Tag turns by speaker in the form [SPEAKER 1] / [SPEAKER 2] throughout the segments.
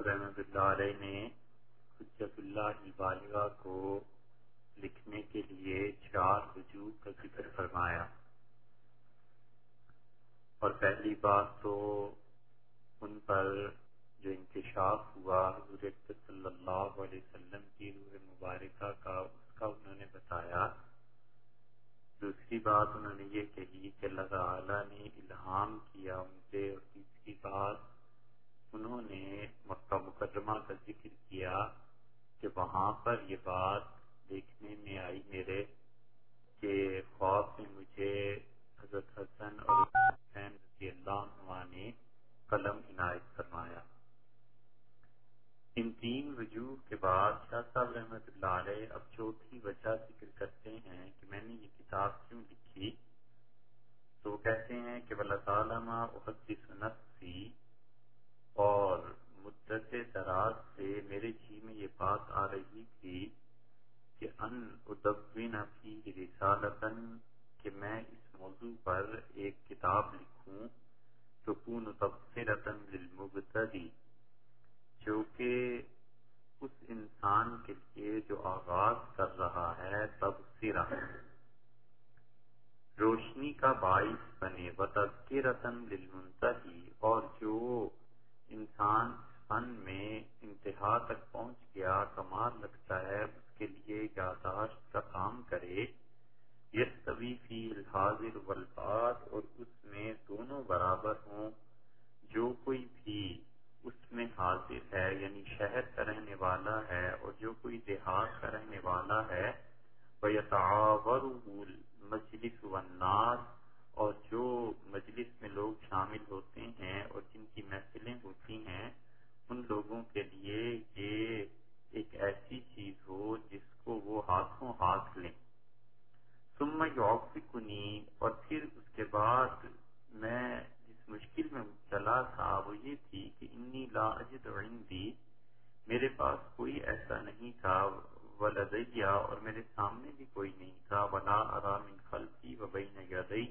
[SPEAKER 1] رحمت اللہ علیہ نے حجت اللہ بالغ کو لکھنے کے لیے چار وجوہ کا ذکر فرمایا۔ اور پہلی بات تو ان پر جو انکشاف ہوا، حضور صلی اللہ علیہ وسلم کی روح مبارکہ کا، اس کا انہوں نے بتایا۔ دوسری بات انہوں نے یہ کہی کہ اللہ تعالیٰ نے الہام کیا ان سے اور تیسری بات انہوں نے مکہ مقدمہ کا ذکر کیا کہ وہاں پر یہ بات دیکھنے میں آئی میرے کہ خواب میں مجھے حضرت حسن اور حسین رضی اللہ عنہ نے قلم عنایت فرمایا۔ ان تین وجوہ کے بعد شاہ صاحب رحمت اللہ علیہ اب چوتھی وجہ ذکر کرتے ہیں کہ میں نے یہ کتاب کیوں لکھی؟ تو کہتے ہیں کہ اللہ تعالیٰ احدی سنت سی اور مدت دراز سے میرے جی میں یہ بات آ رہی تھی کہ ان ادبین فی رسالتن کہ میں اس موضوع پر ایک کتاب لکھوں تو کون تبصرتن للمبتدی، جو کہ اس انسان کے لیے جو آغاز کر رہا ہے تب سرا۔ روشنی کا باعث بنے۔ بتذکر رتن دل اور جو انسان فن میں انتہا تک پہنچ گیا، کمال رکھتا ہے، اس کے لیے یاداشت کا کام کرے۔ یس طویفی الحاظر والباد اور اس میں دونوں برابر ہوں۔ جو کوئی بھی اس میں حاضر ہے یعنی شہر کا رہنے والا ہے، اور جو کوئی دیہات کا رہنے والا ہے وہ مجلس و اور جو مجلس میں لوگ شامل ہوتے ہیں اور جن کی محفلیں ہوتی ہیں، ان لوگوں کے لیے یہ ایک ایسی چیز ہو جس کو وہ ہاتھوں ہاتھ لیں۔ سم یوکنی اور پھر اس کے بعد میں جس مشکل میں چلا تھا وہ یہ تھی کہ انی لا اجد عندی، میرے پاس کوئی ایسا نہیں تھا ولدیا اور میرے سامنے بھی کوئی نہیں تھا، ولا ارام خلفی و بین یدئی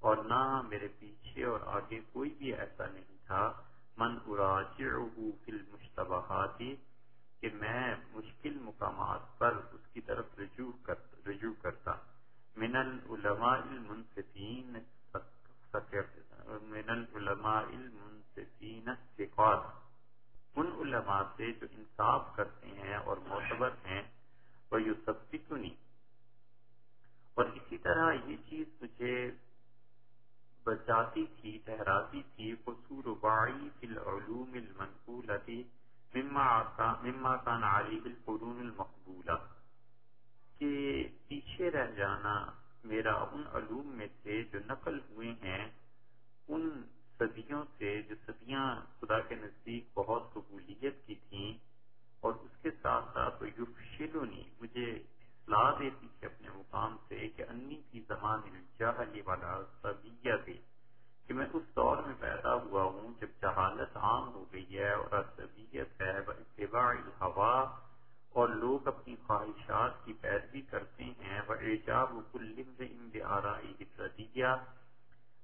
[SPEAKER 1] اور نہ میرے پیچھے اور آگے کوئی بھی ایسا نہیں تھا۔ من اراجعه فی المشتبہات کہ میں مشکل مقامات پر اس کی طرف رجوع رجوع کرتا۔ من العلماء المنصفین من العلماء المنصفین الثقات۔ ان علماء سے جو انصاف کرتے ہیں اور معتبر ہیں وہ یو اور اسی طرح یہ چیز مجھے بچاتی تھی، ٹھہراتی تھی۔ قصور باعی فی العلوم المنقولتی مما کان علی القرون المقبولہ۔ کہ پیچھے رہ جانا میرا ان علوم میں سے جو نقل ہوئے ہیں ان صدیوں سے جو صدیاں خدا کے نزدیک بہت قبولیت کی تھیں اور اس کے ساتھ ساتھ یوفشلونی مجھے اصلاح دیتی تھی اپنے مقام سے کہ انی کی زمان جہلی والا صدیہ تھی کہ میں اس دور میں پیدا ہوا ہوں جب جہالت عام ہو گئی ہے اور اصبیت ہے اتباع ہوا اور لوگ اپنی خواہشات کی پیروی کرتے ہیں وہ ایجاب کل آرائی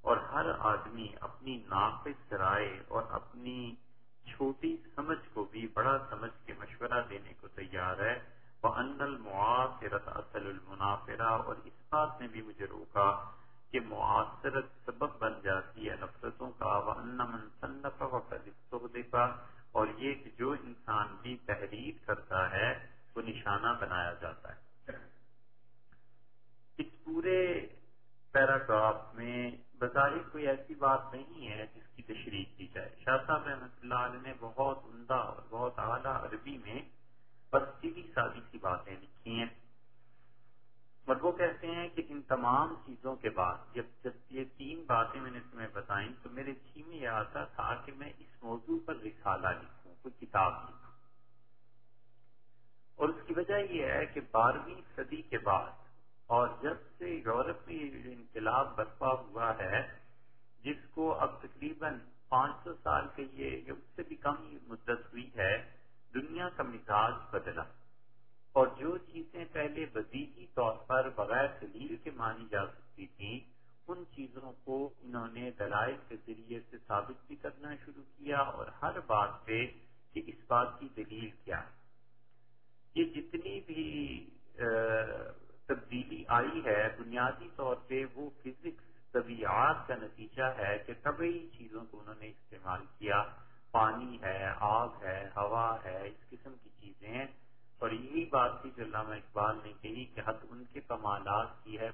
[SPEAKER 1] اور ہر آدمی اپنی ناقص رائے اور اپنی چھوٹی سمجھ کو بھی بڑا سمجھ کے مشورہ دینے کو تیار ہے وہ ان المعاصرت اصل المنافرہ اور اس بات نے بھی مجھے روکا کہ معاصرت سبب بن جاتی ہے نفرتوں کا وہ ان منصنف و کا اور یہ کہ جو انسان بھی تحریر کرتا ہے وہ نشانہ بنایا جاتا ہے اس پورے پیراگراف میں بظاہر کوئی ایسی بات نہیں ہے جس کی تشریح کی جائے شاہ صاحب رحمۃ اللہ علیہ نے بہت عمدہ اور بہت اعلیٰ عربی میں بس سیدھی سادی سی باتیں لکھی ہیں اور وہ کہتے ہیں کہ ان تمام چیزوں کے بعد جب جب یہ تین باتیں میں نے تمہیں بتائیں تو میرے جی میں یہ آتا تھا کہ میں اس موضوع پر رسالہ لکھوں کوئی کتاب لکھوں اور اس کی وجہ یہ ہے کہ بارہویں صدی کے بعد اور جب سے یورپ میں یہ انقلاب برپا ہوا ہے جس کو اب تقریباً پانچ سو سال کے یہ یا اس سے بھی کم مدت ہوئی ہے دنیا کا مزاج بدلا اور جو چیزیں پہلے بدیہی طور پر بغیر دلیل کے مانی جا سکتی تھیں، ان چیزوں کو انہوں نے دلائل کے ذریعے سے ثابت بھی کرنا شروع کیا اور ہر بات پہ کہ اس بات کی دلیل کیا۔ ہے یہ جتنی بھی تبدیلی آئی ہے، بنیادی طور پہ وہ فزکس طبیعت کا نتیجہ ہے کہ طبعی چیزوں کو انہوں نے استعمال کیا۔ پانی ہے، آگ ہے، ہوا ہے، اس قسم کی چیزیں ہیں۔ اور یہی بات تھی جو علامہ اقبال نے کہی کہ حد ان کے کمالات کی ہے۔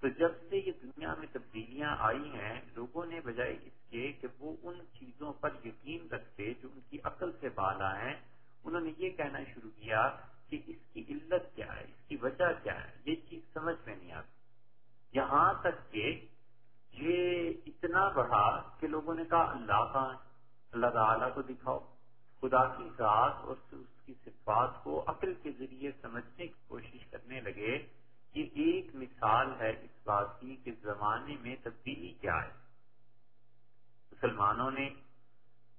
[SPEAKER 1] تو جب سے یہ دنیا میں تبدیلیاں آئی ہیں، لوگوں نے بجائے اس کے کہ وہ ان چیزوں پر یقین رکھتے جو ان کی عقل سے بالا ہیں، انہوں نے یہ کہنا شروع کیا کہ اس کی علت کیا ہے، اس کی وجہ کیا ہے؟ یہ چیز سمجھ میں نہیں آتی۔ یہاں تک کہ یہ اتنا بڑھا کہ لوگوں نے کہا، اللہ کا اللہ تعالیٰ کو دکھاؤ۔ خدا کی ذات اور اس کی صفات کو عقل کے ذریعے سمجھنے کی کوشش کرنے لگے۔ کہ ایک مثال ہے اس بات کی کہ زمانے میں تبدیلی کیا ہے۔ مسلمانوں نے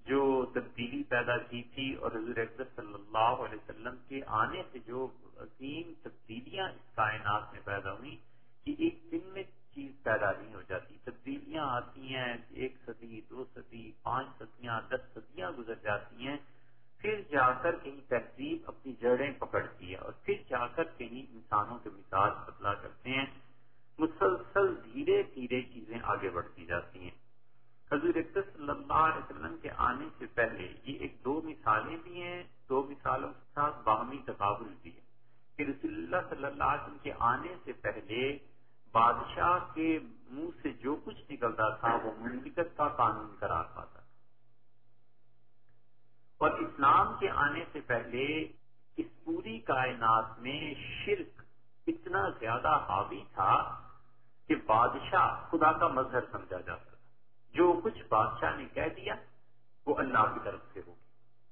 [SPEAKER 1] جو تبدیلی پیدا کی تھی اور حضور اکبر صلی اللہ علیہ وسلم کے آنے سے جو عظیم تبدیلیاں اس کائنات میں پیدا ہوئی کہ ایک دن میں چیز پیدا نہیں ہو جاتی۔ تبدیلیاں آتی ہیں، ایک صدی، دو صدی، پانچ صدیاں، دس صدیاں گزر جاتی ہیں، پھر جا کر کہیں تہذیب اپنی جڑیں پکڑتی ہے اور پھر جا کر کہیں انسانوں کے مزاج بدلا کرتے ہیں۔ مسلسل دھیرے دھیرے چیزیں آگے بڑھتی جاتی ہیں۔ حضور صلی اللہ علیہ وسلم کے آنے سے پہلے یہ ایک دو مثالیں بھی ہیں، دو مثالوں کے ساتھ باہمی تقابل بھی ہے کہ رسول اللہ صلی اللہ علیہ وسلم کے آنے سے پہلے بادشاہ کے منہ سے جو کچھ نکلتا تھا، وہ مملکت کا قانون کرا پاتا تھا۔ اور اسلام کے آنے سے پہلے اس پوری کائنات میں شرک اتنا زیادہ حاوی تھا کہ بادشاہ خدا کا مظہر سمجھا جاتا تھا۔ جو کچھ بادشاہ نے کہہ دیا، وہ اللہ کی طرف سے ہوگی۔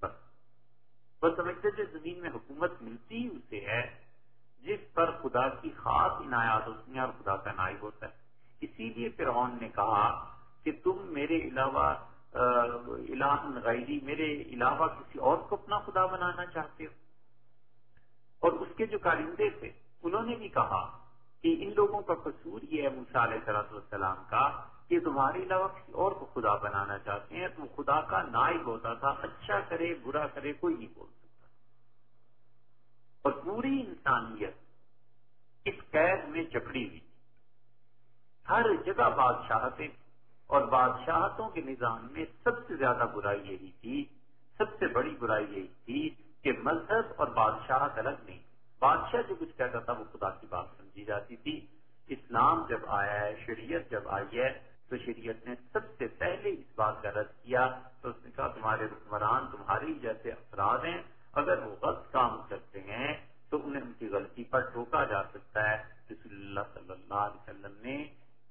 [SPEAKER 1] بس۔ بس سمجھتے تھے زمین میں حکومت ملتی ہی اسے ہے جس پر خدا کی خاص عنایات ہوتی ہیں اور خدا کا نائب ہوتا ہے۔ اسی لیے فرعون نے کہا کہ تم میرے علاوہ الہ غیری، میرے علاوہ کسی اور کو اپنا خدا بنانا چاہتے ہو۔ اور اس کے جو کارندے تھے، انہوں نے بھی کہا کہ ان لوگوں کا قصور یہ ہے مثال صلاحت والسلام کا کہ تمہارے علاوہ کسی اور کو خدا بنانا چاہتے ہیں، تو خدا کا نائب ہوتا تھا اچھا کرے، برا کرے، کوئی نہیں بول سکتا اور پوری انسانیت اس قید میں جکڑی ہوئی ہر جگہ بادشاہتیں اور بادشاہتوں کے نظام میں سب سے زیادہ برائی یہی تھی، سب سے بڑی برائی یہی تھی کہ مذہب اور بادشاہت الگ نہیں۔ بادشاہ جو کچھ کہتا تھا وہ خدا کی بات سمجھی جاتی تھی۔ اسلام جب آیا ہے، شریعت جب آئی ہے، تو شریعت نے سب سے پہلے اس بات کا رد کیا۔ تو اس نے کہا، تمہارے حکمران تمہاری جیسے افراد ہیں اگر وہ غلط کام کرتے ہیں تو انہیں ان کی غلطی پر ٹوکا جا سکتا ہے رسول اللہ صلی اللہ علیہ وسلم نے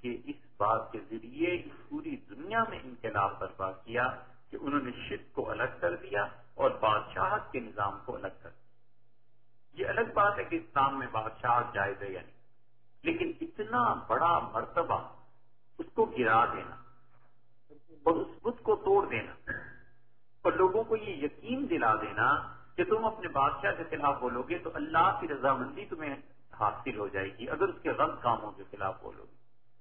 [SPEAKER 1] کہ اس بات کے ذریعے اس پوری دنیا میں انقلاب برپا کیا کہ انہوں نے شرک کو الگ کر دیا اور بادشاہت کے نظام کو الگ کر دیا یہ الگ بات ہے کہ اسلام میں جائز ہے یا نہیں۔ لیکن اتنا بڑا مرتبہ اس کو گرا دینا اور اس بت کو توڑ دینا اور لوگوں کو یہ یقین دلا دینا کہ تم اپنے بادشاہ کے خلاف بولو گے تو اللہ کی رضامندی تمہیں حاصل ہو جائے گی، اگر اس کے غلط کاموں کے خلاف بولو گے۔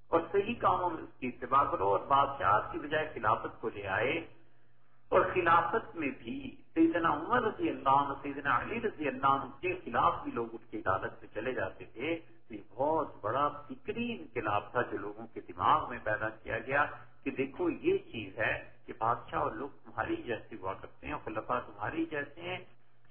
[SPEAKER 1] اور صحیح کاموں میں اس کی اتباع کرو اور بادشاہ کی بجائے خلافت کو لے آئے اور خلافت میں بھی سیدنا عمر رضی اللہ عنہ، سیدنا علی رضی اللہ عنہ کے خلاف بھی لوگ اٹھ کے عدالت میں چلے جاتے تھے۔ تو یہ بہت بڑا فکری انقلاب تھا جو لوگوں کے دماغ میں پیدا کیا گیا کہ دیکھو، یہ چیز ہے کہ بادشاہ اور لوگ تمہاری جیسے ہوا کرتے ہیں اور خلفا تمہاری جیسے ہیں۔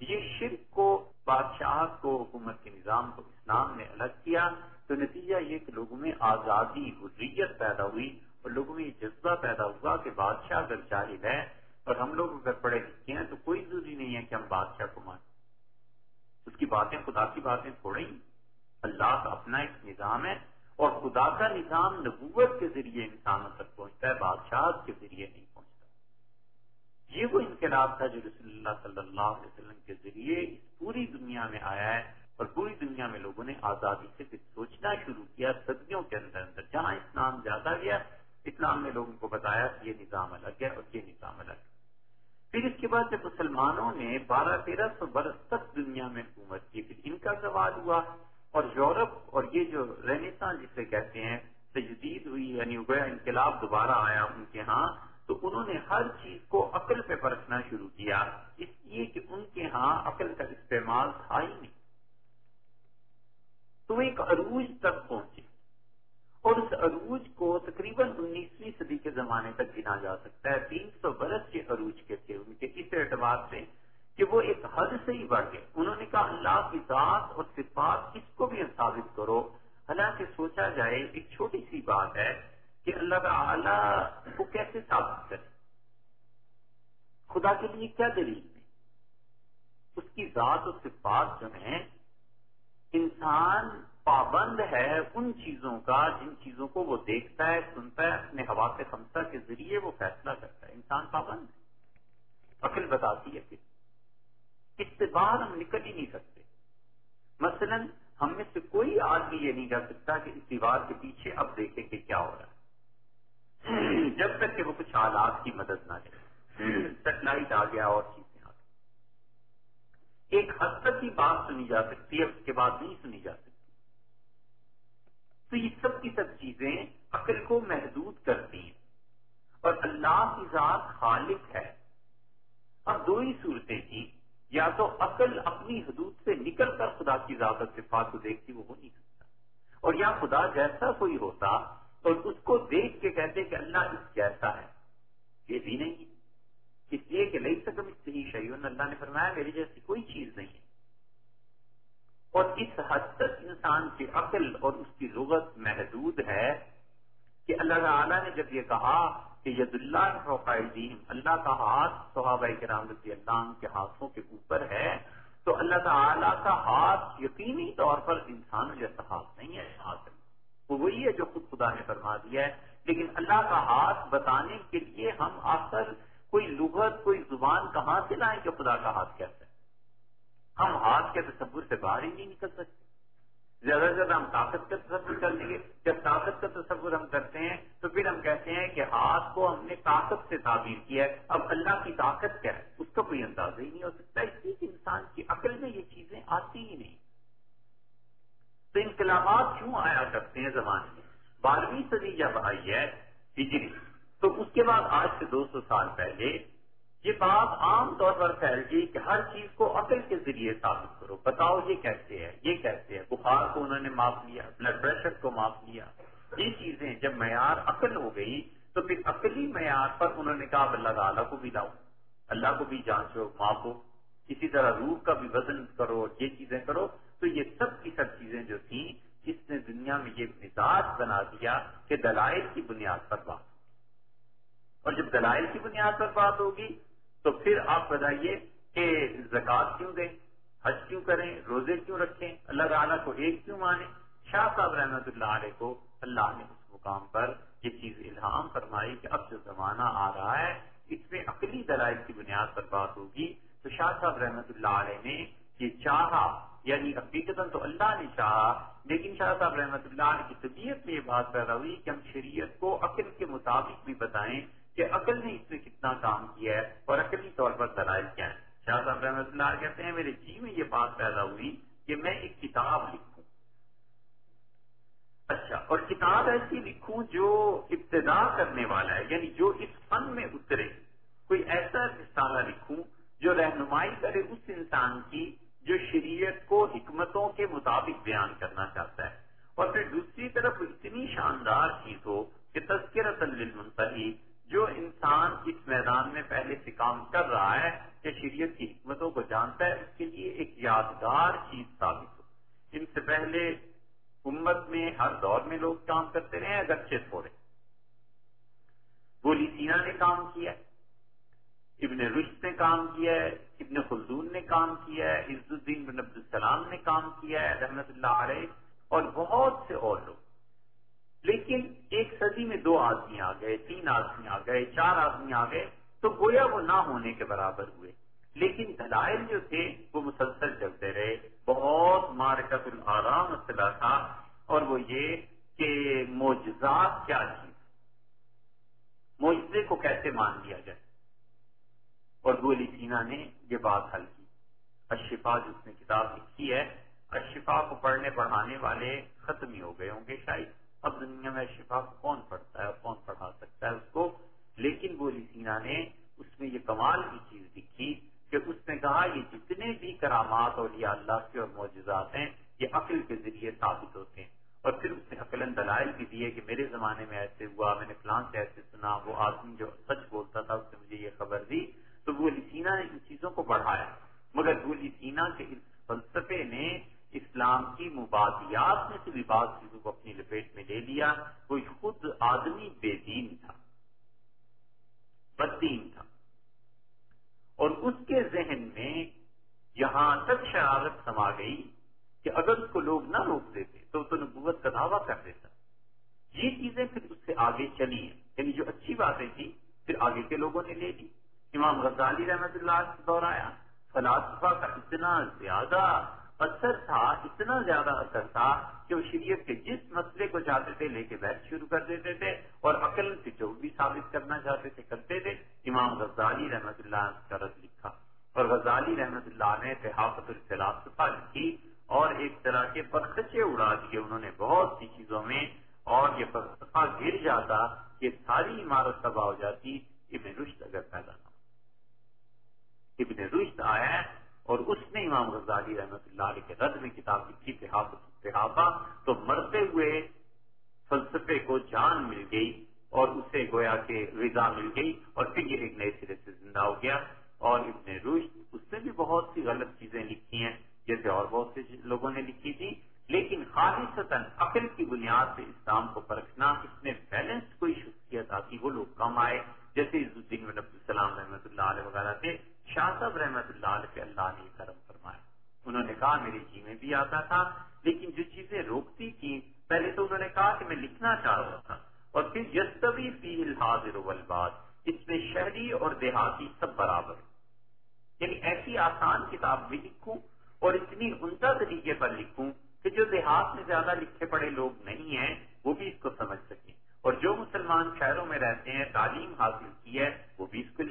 [SPEAKER 1] یہ شرک کو بادشاہ کو، حکومت کے نظام کو اسلام نے الگ کیا۔ تو نتیجہ یہ کہ لوگوں میں آزادی، حریت پیدا ہوئی اور لوگوں میں یہ جذبہ پیدا ہوا کہ بادشاہ اگر جاہل ہے اور ہم لوگ اگر پڑھے لکھے ہیں تو کوئی ضروری نہیں ہے کہ ہم بادشاہ کو مانیں۔ اس کی باتیں خدا کی باتیں تھوڑی اللہ کا اپنا ایک نظام ہے اور خدا کا نظام نبوت کے ذریعے انسانوں تک پہنچتا ہے، بادشاہ کے ذریعے نہیں پہنچتا۔ یہ وہ انقلاب تھا جو رسول اللہ صلی اللہ علیہ وسلم کے ذریعے اس پوری دنیا میں آیا ہے اور پوری دنیا میں لوگوں نے آزادی سے پھر سوچنا شروع کیا، صدیوں کے اندر اندر۔ جہاں اسلام زیادہ گیا، اسلام نے لوگوں کو بتایا کہ یہ نظام الگ ہے اور یہ نظام الگ ہے۔ پھر اس کے بعد جب مسلمانوں نے بارہ تیرہ سو برس تک دنیا میں حکومت کی، پھر ان کا سوال ہوا اور یورپ اور یہ جو رینسان جسے کہتے ہیں، تجدید ہوئی یعنی گویا انقلاب دوبارہ آیا ان کے ہاں تو انہوں نے ہر چیز کو عقل پہ پرکھنا شروع کیا۔ اس لیے کہ ان کے ہاں عقل کا استعمال تھا ہی نہیں۔ تو ایک عروج تک پہنچے۔ اور اس عروج کو تقریباً انیسویں صدی کے زمانے تک گنا جا سکتا ہے۔ تین سو برس کے عروج کے تھے۔ ان کے اس اعتبار سے کہ وہ ایک حد سے ہی بڑھ گئے۔ انہوں نے کہا، اللہ کی ذات اور صفات اس کو بھی ثابت کرو۔ حالانکہ سوچا جائے، ایک چھوٹی سی بات ہے کہ اللہ تعالی کو کیسے ثابت کرے؟ خدا کے لیے کیا دلیل ہے؟ اس کی ذات اور صفات جو ہیں، انسان پابند ہے ان چیزوں کا جن چیزوں کو وہ دیکھتا ہے، سنتا ہے، اپنے ہوا سے خمسہ کے ذریعے وہ فیصلہ کرتا ہے۔ انسان پابند ہے۔ عقل بتاتی ہے پھر اس سے باہر ہم نکل ہی نہیں سکتے۔ مثلا ہم میں سے کوئی آدمی یہ نہیں کر سکتا کہ اس دیوار کے پیچھے اب دیکھیں کہ کیا ہو رہا ہے۔ جب تک کہ وہ کچھ حالات کی مدد نہ لے سیٹلائٹ آ گیا اور چیزیں آ گئی ایک حد تک ہی بات سنی جا سکتی ہے، اس کے بعد نہیں سنی جا سکتی تو یہ سب کی سب چیزیں عقل کو محدود کرتی ہیں۔ اور اللہ کی ذات خالق ہے۔ اب دو ہی صورتیں تھیں۔ یا تو عقل اپنی حدود سے نکل کر خدا کی ذات صفات کو دیکھتی، وہ ہو نہیں سکتا۔ اور یا خدا جیسا کوئی ہوتا اور اس کو دیکھ کے کہتے کہ اللہ اس جیسا ہے۔ یہ بھی نہیں۔ اس لیے کہ لئی سکم اس صحیح شعیون اللہ نے فرمایا میری جیسی کوئی چیز نہیں ہے۔ اور اس حد تک انسان کی عقل اور اس کی لغت محدود ہے کہ اللہ تعالیٰ نے جب یہ کہا کہ ید اللہ فوقائدین اللہ کا ہاتھ صحابہ کرام رضی اللہ کے ہاتھوں کے اوپر ہے، تو اللہ تعالیٰ کا ہاتھ یقینی طور پر انسان جیسا ہاتھ نہیں ہے، ہاتھ وہ وہی ہے جو خود خدا نے فرما دیا ہے۔ لیکن اللہ کا ہاتھ بتانے کے لیے ہم آخر کوئی لغت، کوئی زبان کہاں سے لائیں کہ خدا کا ہاتھ کیسا ہے؟ ہم ہاتھ کے تصور سے باہر ہی نہیں نکل سکتے۔ زیادہ سے زیادہ ہم طاقت کا تصور کر لیں گے۔ جب طاقت کا تصور ہم کرتے ہیں، تو پھر ہم کہتے ہیں کہ ہاتھ کو ہم نے طاقت سے تعبیر کیا ہے۔ اب اللہ کی طاقت کیا ہے؟ اس کا کوئی اندازہ ہی نہیں ہو سکتا۔ اس لیے کہ انسان کی عقل میں یہ چیزیں آتی ہی نہیں۔ تو انقلابات کیوں آیا کرتے ہیں زمانے میں؟ بارہویں صدی جب آئی ہے، ہجری، تو اس کے بعد آج سے دو سو سال پہلے یہ بات عام طور پر پھیل گئی کہ ہر چیز کو عقل کے ذریعے ثابت کرو۔ بتاؤ یہ کیسے ہے؟ یہ کیسے ہے؟ بخار کو انہوں نے معاف لیا بلڈ پریشر کو معاف لیا یہ چیزیں جب معیار عقل ہو گئی تو پھر عقلی معیار پر انہوں نے کہا، اللہ تعالیٰ کو بھی لاؤ، اللہ کو بھی جانچو معافو اسی طرح روح کا بھی وزن کرو، یہ چیزیں کرو۔ تو یہ سب کی سب چیزیں جو تھیں، اس نے دنیا میں یہ مزاج بنا دیا کہ دلائل کی بنیاد پر بات۔ اور جب دلائل کی بنیاد پر بات ہوگی تو پھر آپ بتائیے کہ زکوٰۃ کیوں دیں؟ حج کیوں کریں؟ روزے کیوں رکھیں؟ اللہ تعالیٰ کو ایک کیوں مانیں؟ شاہ صاحب رحمۃ اللہ علیہ کو اللہ نے اس مقام پر یہ چیز الہام فرمائی کہ اب جو زمانہ آ رہا ہے، اس میں عقلی دلائل کی بنیاد پر بات ہوگی۔ تو شاہ صاحب رحمۃ اللہ علیہ نے یہ چاہا یعنی حقیقت تو اللہ نے چاہا، لیکن شاہ صاحب رحمۃ اللہ علیہ کی طبیعت میں یہ بات پیدا ہوئی کہ ہم شریعت کو عقل کے مطابق بھی بتائیں کہ عقل نے اس میں کتنا کام کیا ہے اور عقلی طور پر دلائل کیا ہے شاہ صاحب رحمۃ اللہ کہتے ہیں، میرے جی میں یہ بات پیدا ہوئی کہ میں ایک کتاب لکھوں۔ اچھا اور کتاب ایسی لکھوں جو ابتدا کرنے والا ہے یعنی جو اس فن میں اترے۔ کوئی ایسا رسالہ لکھوں جو رہنمائی کرے اس انسان کی جو شریعت کو حکمتوں کے مطابق بیان کرنا چاہتا ہے۔ اور پھر دوسری طرف اتنی شاندار چیز ہو کہ تذکرت للمنتہی جو انسان اس میدان میں پہلے سے کام کر رہا ہے کہ شریعت کی حکمتوں کو جانتا ہے، اس کے لیے ایک یادگار چیز ثابت ہو۔ ان سے پہلے امت میں ہر دور میں لوگ کام کرتے رہے، اگرچہ تھوڑے۔ بولی سینا نے کام کیا ابن رشت نے کام کیا ہے، ابن خلدون نے کام کیا ہے عز الدین بن عبد السلام نے کام کیا ہے، رحمت اللہ علیہ، اور بہت سے اور لوگ۔ لیکن ایک صدی میں دو آدمی آ گئے، تین آدمی آ گئے، چار آدمی آ گئے، تو گویا وہ نہ ہونے کے برابر ہوئے۔ لیکن دلائل جو تھے، وہ مسلسل چلتے رہے۔ بہت مارکت الارام مسئلہ تھا، اور وہ یہ کہ موجزات کیا چیز موجزے کو کیسے مان لیا جائے؟ اور گولی سینا نے یہ بات حل کی۔ اشفا جس نے کتاب لکھی ہے اشفا کو پڑھنے پڑھانے والے ختم ہی ہو گئے ہوں گے شاید۔ اب دنیا میں شفا کو کون پڑھتا ہے اور کون پڑھا سکتا ہے اس کو؟ لیکن وہ لسینا نے اس میں یہ کمال کی چیز لکھی کہ اس نے کہا یہ جتنے بھی کرامات اور یہ اللہ کے اور معجزات ہیں، یہ عقل کے ذریعے ثابت ہوتے ہیں۔ اور پھر اس نے عقل دلائل بھی دیے کہ میرے زمانے میں ایسے ہوا، میں نے فلان سے ایسے سنا، وہ آدمی جو سچ بولتا تھا، اس نے مجھے یہ خبر دی۔ تو وہ لسینا نے ان چیزوں کو بڑھایا۔ مگر وہ لسینا کے اس فلسفے نے اسلام کی مبادیات میں سے بھی بعض چیزوں کو اپنی لپیٹ میں لے لیا، کوئی خود آدمی بے دین تھا بدین تھا۔ اور اس کے ذہن میں یہاں تک شرارت سما گئی کہ اگر اس کو لوگ نہ روک دیتے تو تو نبوت کا دعویٰ کر دیتا۔ یہ چیزیں پھر اس سے آگے چلی ہیں۔ یعنی جو اچھی باتیں تھیں، پھر آگے کے لوگوں نے لے لی۔ امام غزالی رحمت اللہ دور آیا، فلاسفہ کا اتنا زیادہ اثر تھا، اتنا زیادہ اثر تھا کہ وہ شریعت کے جس مسئلے کو چاہتے تھے لے کے بیٹھ شروع کر دیتے تھے اور عقل سے جو بھی ثابت کرنا چاہتے تھے کرتے تھے۔ امام غزالی رحمت اللہ کا رد لکھا۔ اور غزالی رحمت اللہ نے صحافت الفلاسفہ لکھی اور ایک طرح کے پرخچے اڑا دیے۔ انہوں نے بہت سی چیزوں میں اور یہ فلسفہ گر جاتا کہ ساری عمارت تباہ ہو جاتی۔ ابن رشت اگر پیدا نہ ابن رشت آیا اور اس نے امام غزالی رحمت اللہ علیہ کے رد میں کتاب لکھی صحابہ تو مرتے ہوئے فلسفے کو جان مل گئی اور اسے گویا کہ غذا مل گئی اور پھر یہ ایک نئے سرے سے زندہ ہو گیا اور ابن رشد اس نے بھی بہت سی غلط چیزیں لکھی ہیں، جیسے اور بہت سے لوگوں نے لکھی تھی۔ لیکن خالص عقل کی بنیاد سے اسلام کو پرکھنا، اس میں بیلنس کوئی شخصیت آتی، وہ لوگ کم آئے۔ جیسے عز الدین السلام رحمۃ اللہ علیہ وغیرہ تھے شاہ صاحب رحمت اللہ علیہ اللہ نے کرم فرمایا۔ انہوں نے کہا میری جی میں بھی آتا تھا، لیکن جو چیزیں روکتی تھی پہلے تو انہوں نے کہا کہ میں لکھنا چاہ رہا تھا۔ اور پھر یستوی فی الحاظر والباد، اس میں شہری اور دیہاتی سب برابر یعنی ایسی آسان کتاب بھی لکھوں اور اتنی عمدہ طریقے پر لکھوں کہ جو دیہات میں زیادہ لکھے پڑے لوگ نہیں ہیں، وہ بھی اس کو سمجھ سکیں۔ اور جو مسلمان شہروں میں رہتے ہیں، تعلیم حاصل کی ہے، وہ بھی اس کو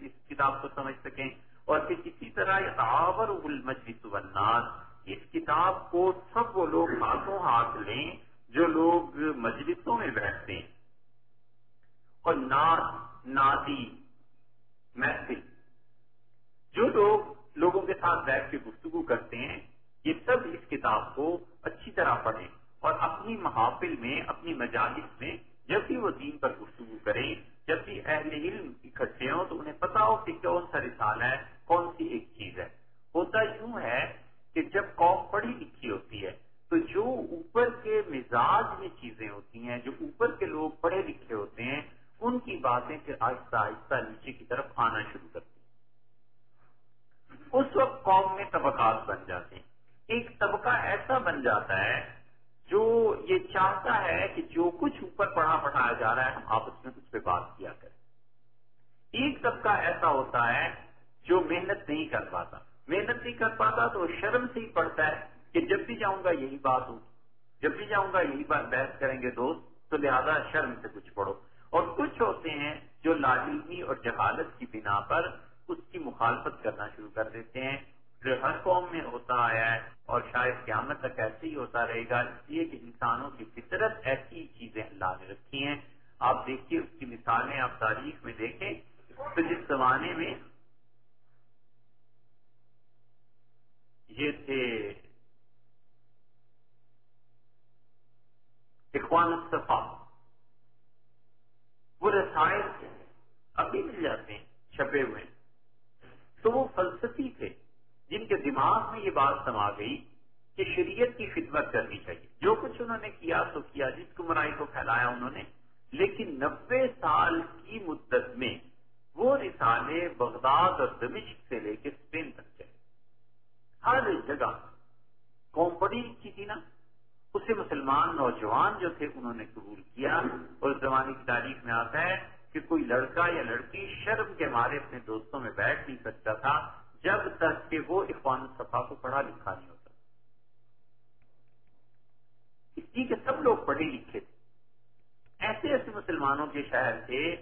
[SPEAKER 1] اس کتاب کو سمجھ سکیں۔ اور پھر اسی طرح تعاور المجلس والناس، اس کتاب کو سب وہ لوگ ہاتھوں ہاتھ لیں جو لوگ مجلسوں میں بیٹھتے ہیں۔ اور ناد نادی محفل، جو لوگ لوگوں کے ساتھ بیٹھ کے گفتگو کرتے ہیں، یہ سب اس کتاب کو اچھی طرح پڑھیں اور اپنی محافل میں، اپنی مجالس میں جب بھی وہ دین پر گفتگو کریں، جب بھی اہل علم اکٹھے ہوں تو انہیں پتا ہو کہ کون سا رسالہ ہے، کون سی ایک چیز ہے۔ ہوتا یوں ہے کہ جب قوم پڑھی لکھی ہوتی ہے، تو جو اوپر کے مزاج میں چیزیں ہوتی ہیں، جو اوپر کے لوگ پڑھے لکھے ہوتے ہیں، ان کی باتیں پھر آہستہ آہستہ نیچے کی طرف آنا شروع کرتی ہیں۔ اس وقت قوم میں طبقات بن جاتے ہیں۔ ایک طبقہ ایسا بن جاتا ہے جو یہ چاہتا ہے کہ جو کچھ اوپر پڑھا پڑھایا جا رہا ہے، ہم آپس میں اس پہ بات کیا کریں۔ ایک طبقہ ایسا ہوتا ہے جو محنت نہیں کر پاتا۔ محنت نہیں کر پاتا تو شرم سے ہی پڑتا ہے کہ جب بھی جاؤں گا یہی بات ہوگی۔ جب بھی جاؤں گا یہی بات بحث کریں گے دوست، تو لہذا شرم سے کچھ پڑھو۔ اور کچھ ہوتے ہیں جو لاجمی اور جہالت کی بنا پر اس کی مخالفت کرنا شروع کر دیتے ہیں۔ جو ہر قوم میں ہوتا آیا ہے اور شاید قیامت تک ایسے ہی ہوتا رہے گا، اس لیے کہ انسانوں کی فطرت ایسی چیزیں اللہ نے رکھی ہیں۔ آپ دیکھیے اس کی مثالیں، آپ تاریخ میں دیکھیں۔ تو جس زمانے میں یہ تھے، اخوان الصفا وہ رسائل ابھی مل جاتے ہیں، چھپے ہوئے۔ تو وہ فلسفی تھے۔ دماغ میں یہ بات سما گئی کہ شریعت کی خدمت کرنی چاہیے۔ جو کچھ انہوں نے کیا تو کیا، جس گمراہی کو پھیلایا انہوں نے۔ لیکن نبے سال کی مدت میں وہ رسالے بغداد اور دمشق سے لے کے اسپین تک چلے۔ ہر جگہ قوم بڑی کی تھی نا۔ اسے مسلمان نوجوان جو تھے انہوں نے قبول کیا۔ اور اس زمانے کی تاریخ میں آتا ہے کہ کوئی لڑکا یا لڑکی شرم کے مارے اپنے دوستوں میں بیٹھ نہیں سکتا تھا۔ جب تک کہ وہ اخوان صفا کو پڑھا لکھا نہیں ہوتا۔ اس لیے کہ سب لوگ پڑھے لکھے۔ تھے ایسے ایسے مسلمانوں کے شہر تھے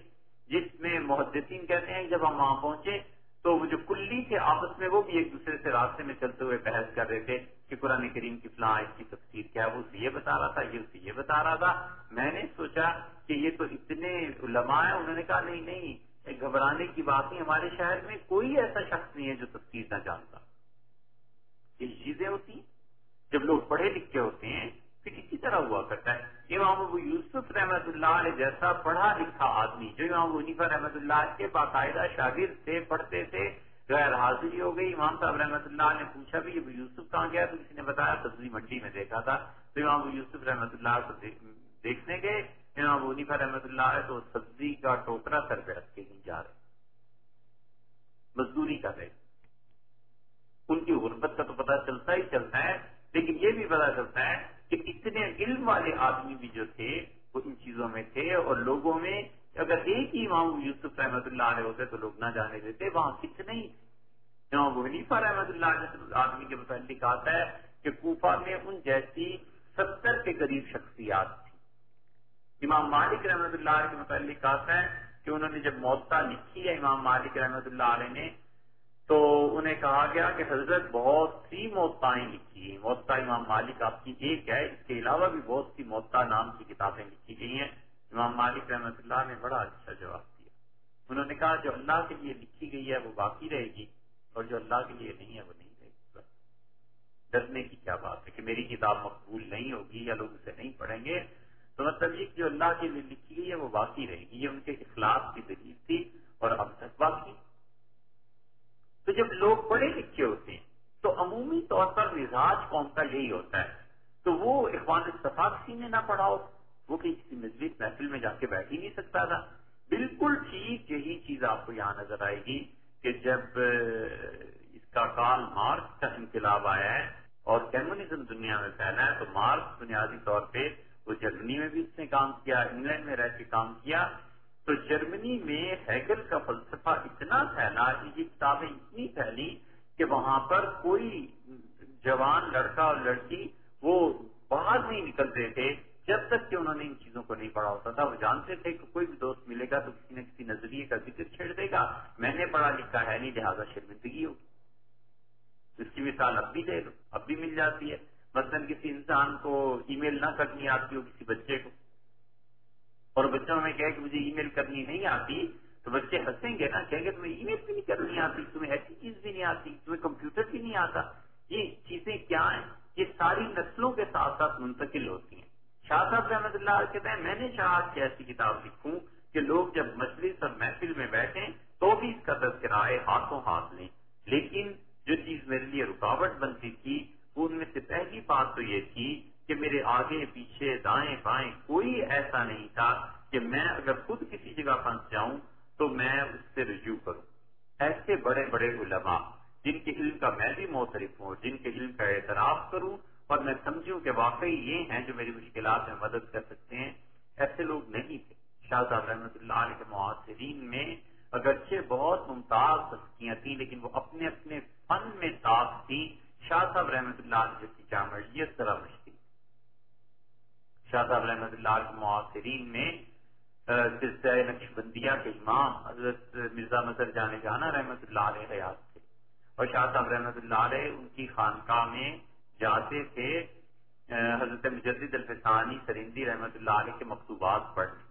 [SPEAKER 1] جس میں محدثین کہتے ہیں جب ہم وہاں پہنچے تو وہ جو کلی تھے آپس میں وہ بھی ایک دوسرے سے راستے میں چلتے ہوئے بحث کر رہے تھے کہ قرآن کریم کی فلاں اس کی تفسیر کیا وہ اسے یہ بتا رہا تھا، یہ اسے یہ بتا رہا تھا۔ میں نے سوچا کہ یہ تو اتنے علماء ہیں، انہوں نے کہا نہیں نہیں گھبرانے کی بات نہیں، ہمارے شہر میں کوئی ایسا شخص نہیں ہے جو تفسیر نہ جانتا۔ یہ چیزیں ہوتی ہیں۔ جب لوگ پڑھے لکھے ہوتے ہیں، پھر اسی طرح ہوا کرتا ہے۔ امام ابو یوسف رحمت اللہ علیہ جیسا پڑھا لکھا آدمی، جو امام ونیفا رحمت اللہ کے باقاعدہ شاگرد سے پڑھتے تھے، غیر حاضری ہو گئی۔ امام صاحب رحمۃ اللہ نے پوچھا بھی ابو یوسف کہاں گیا؟ تو کسی نے بتایا سبزی منڈی میں دیکھا تھا۔ تو امام ابو یوسف رحمۃ اللہ کو دیکھنے گئے۔ امام ونیفا رحمۃ اللہ ہے تو سبزی کا ٹوکرا سر پہ رکھ کے نہیں جا رہے۔ مزدوری کر رہے۔ ان کی غربت کا تو پتہ چلتا ہی چلتا ہے، لیکن یہ بھی پتا چلتا ہے کہ اتنے علم والے آدمی بھی جو تھے، وہ ان چیزوں میں تھے اور لوگوں میں اگر ایک ہی امام یوسف رحمۃ اللہ علیہ ہوتے تو لوگ نہ جانے دیتے، وہاں کتنے امام حنیفہ رحمۃ اللہ علیہ آدمی کے متعلق آتا ہے کہ کوفہ میں ان جیسی ستر کے قریب شخصیات امام مالک رحمۃ اللہ علیہ کے متعلق آتا ہے کہ انہوں نے جب موتا لکھی ہے امام مالک رحمۃ اللہ علیہ نے، تو انہیں کہا گیا کہ حضرت بہت سی موتائیں لکھی ہیں۔ موتا امام مالک آپ کی ایک ہے، اس کے علاوہ بھی بہت سی موتا نام کی کتابیں لکھی گئی ہیں۔ امام مالک رحمت اللہ نے بڑا اچھا جواب دیا۔ انہوں نے کہا، جو اللہ کے لیے لکھی گئی ہے وہ باقی رہے گی اور جو اللہ کے لیے نہیں ہے وہ نہیں رہے گی۔ ڈرنے کی کیا بات ہے کہ میری کتاب مقبول نہیں ہوگی یا لوگ اسے نہیں پڑھیں گے۔ تو مطلب یہ جو اللہ کے لیے لکھی گئی ہے وہ باقی رہے گی یہ ان کے اخلاق کی دلیل تھی اور اب تک باقی تو جب لوگ پڑھے لکھے ہوتے ہیں، تو عمومی طور پر مزاج قوم کا یہی ہوتا ہے۔ تو وہ اخوان اتفاق نے نہ پڑھاؤ وہ کسی مجلس محفل میں جا کے بیٹھ ہی نہیں سکتا تھا۔ بالکل ٹھیک یہی چیز آپ کو یہاں نظر آئے گی کہ جب اس کا کال مارکس کا انقلاب آیا ہے اور کمیونزم دنیا میں پھیلا ہے، تو مارکس بنیادی طور پہ وہ جرمنی میں بھی اس نے کام کیا، انگلینڈ میں رہ کے کام کیا۔ تو جرمنی میں ہیگل کا فلسفہ اتنا پھیلا یہ کتابیں اتنی پھیلی کہ وہاں پر کوئی جوان لڑکا اور لڑکی وہ باہر نہیں نکلتے تھے۔ جب تک کہ انہوں نے ان چیزوں کو نہیں پڑھا ہوتا تھا، وہ جانتے تھے کہ کوئی بھی دوست ملے گا تو کسی نہ کسی نظریے کا ذکر چھیڑ دے گا۔ میں نے پڑھا لکھا ہے، نہیں، لہٰذا شرمندگی ہوگی۔ اس کی مثال اب بھی دے دو، اب بھی مل جاتی ہے۔ مثلاً کسی انسان کو ای میل نہ کرنی آتی ہو کسی بچے کو، اور بچوں میں کہ مجھے ای میل کرنی نہیں آتی، تو بچے ہنسیں گے نا، کہیں گے تمہیں ای میل بھی نہیں کرنی آتی، تمہیں ایسی چیز بھی نہیں آتی، تمہیں کمپیوٹر بھی نہیں آتا۔ یہ چیزیں کیا ہیں؟ یہ ساری نسلوں کے ساتھ ساتھ منتقل ہوتی ہیں۔ شاہ صاحب رحمت اللہ کہتے ہیں، میں نے چاہ کہ ایسی کتاب لکھوں کہ لوگ جب مجلس اور محفل میں بیٹھیں تو بھی اس کا تذکرہ ہاتھوں ہاتھ لیں۔ لیکن جو چیز میرے لیے رکاوٹ بنتی تھی ان میں سے پہلی بات تو یہ تھی کہ میرے آگے پیچھے دائیں بائیں کوئی ایسا نہیں تھا کہ میں اگر خود کسی جگہ پھنس جاؤں تو میں اس سے رجوع کروں۔ ایسے بڑے بڑے علماء جن کے علم کا میں بھی موترف ہوں جن کے علم کا اعتراف کروں، اور میں سمجھوں کہ واقعی یہ ہیں جو میری مشکلات میں مدد کر سکتے ہیں، ایسے لوگ نہیں تھے۔ شاہ صاحب رحمۃ اللہ علیہ کے معاصرین میں اگرچہ بہت ممتاز ہستیاں تھیں، لیکن وہ اپنے اپنے فن میں تاخ تھی شاہ صاحب رحمۃ اللہ علیہ جیسی جامع یہ طرح مشکل شاہ صاحب رحمۃ اللہ کے معاصرین میں نقش بندیا کے امام حضرت مرزا مظہر جانے جانا رحمۃ اللہ علیہ حیات تھے۔ اور شاہ صاحب رحمۃ اللہ علیہ ان کی خانقاہ میں جاتے تھے۔ حضرت مجدد الفسانی، سرندی رحمۃ اللہ علیہ کے مکتوبات پڑھنے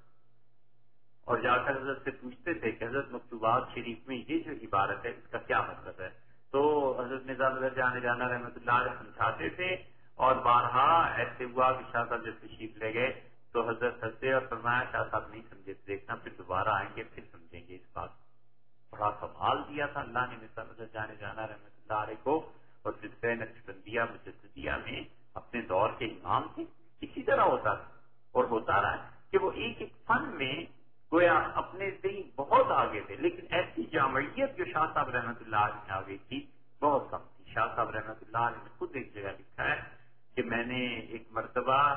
[SPEAKER 1] اور جا کر حضرت سے پوچھتے تھے کہ حضرت مکتوبات شریف میں یہ جو عبارت ہے، اس کا کیا مطلب ہے؟ تو حضرت مرزا مظہر جانے جانا رحمۃ اللہ علیہ سمجھاتے تھے اور بارہا ایسے ہوا کہ شاہ صاحب جب تشریف لے گئے تو حضرت ہنسے اور فرمایا شاہ صاحب نہیں سمجھے دیکھنا پھر دوبارہ آئیں گے پھر سمجھیں گے اس بات بڑا کمال دیا تھا اللہ نے مثال جانے جانا رحمت اللہ علیہ کو اور سلسلہ نقش بندیا مجدیا میں اپنے دور کے امام تھے۔ اسی طرح ہوتا تھا اور ہوتا رہا کہ وہ ایک ایک فن میں گویا اپنے سے ہی بہت آگے تھے، لیکن ایسی جامعیت جو شاہ صاحب رحمت اللہ علیہ میں آگے تھی بہت کم تھی۔ شاہ صاحب رحمت اللہ علیہ نے خود ایک جگہ لکھا ہے کہ میں نے ایک مرتبہ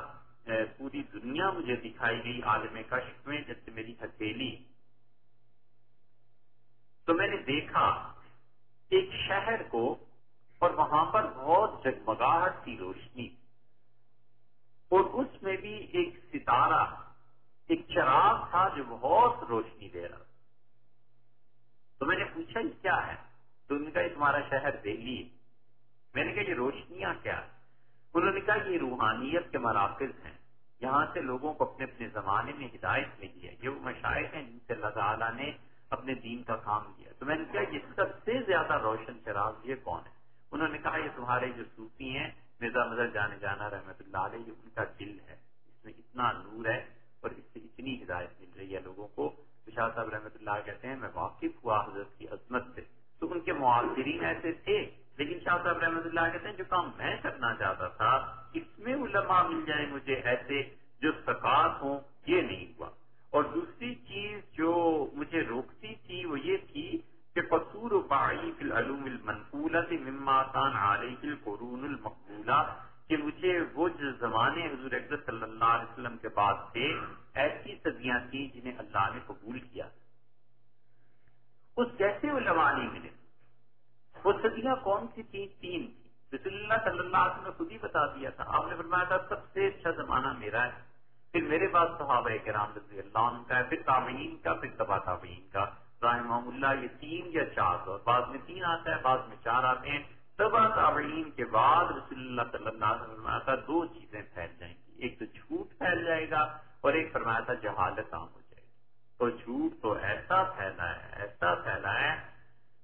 [SPEAKER 1] پوری دنیا مجھے دکھائی گئی عالم کشف میں جیسے میری ہتھیلی۔ تو میں نے دیکھا ایک شہر کو اور وہاں پر بہت جگمگاہٹ کی روشنی۔ اور اس میں بھی ایک ستارہ ایک چراغ تھا جو بہت روشنی دے رہا تو میں نے پوچھا، یہ کیا ہے؟ تو ان کا یہ تمہارا شہر دہلی ہے۔ میں نے کہا، یہ روشنیاں کیا ہے انہوں نے کہا، یہ روحانیت کے مراکز ہیں۔ یہاں سے لوگوں کو اپنے اپنے زمانے میں ہدایت ملی ہے۔ یہ وہ مشاعر ہیں، جن سے اللہ تعالیٰ نے اپنے دین کا کام کیا۔ تو میں نے کہا، یہ سب سے زیادہ روشن چراغ یہ کون ہے؟ انہوں نے کہا، یہ تمہارے جو صوفی ہیں، مرزا مظہر جانے جانا رحمت اللہ علیہ یہ ان کا دل ہے۔ اس میں اتنا نور ہے اور اس سے اتنی ہدایت مل رہی ہے لوگوں کو۔ شاہ صاحب رحمۃ اللہ کہتے ہیں، میں واقف ہوا حضرت کی عظمت سے۔ تو ان کے معاصرین ایسے تھے، لیکن شاہ صاحب رحمۃ اللہ کہتے ہیں، جو کام میں کرنا چاہتا تھا، اس میں علماء مل جائیں مجھے ایسے جو سکاط ہوں یہ نہیں ہوا اور دوسری چیز جو مجھے روکتی تھی وہ یہ تھی کہ قصور باعی فی العلوم المنقولت مما کان علیہ القرون المقبولہ کہ مجھے وہ جو زمانے حضور اکبر صلی اللہ علیہ وسلم کے بعد تھے ایسی صدیاں تھیں جنہیں اللہ نے قبول کیا اس کیسے علماء نہیں ملے وہ صدیاں کون سی تھیں تین تھی رسول اللہ صلی اللہ علیہ وسلم نے خود ہی بتا دیا تھا آپ نے فرمایا تھا سب سے اچھا زمانہ میرا ہے پھر میرے بعد صحابہ کرام رضی اللہ عنہ کا ہے پھر تابعین کا، پھر تبا تابعین کا۔ رحمہ اللہ یہ تین یا چار اور بعد میں تین آتا ہے، بعد میں چار آتے ہیں۔ تبا تابعین کے بعد رسول اللہ صلی اللہ علیہ وسلم تھا، دو چیزیں پھیل جائیں گی۔ ایک تو جھوٹ پھیل جائے گا اور ایک فرمایا تھا جہالت عام ہو جائے گی۔ تو جھوٹ تو ایسا پھیلا ہے، ایسا پھیلا ہے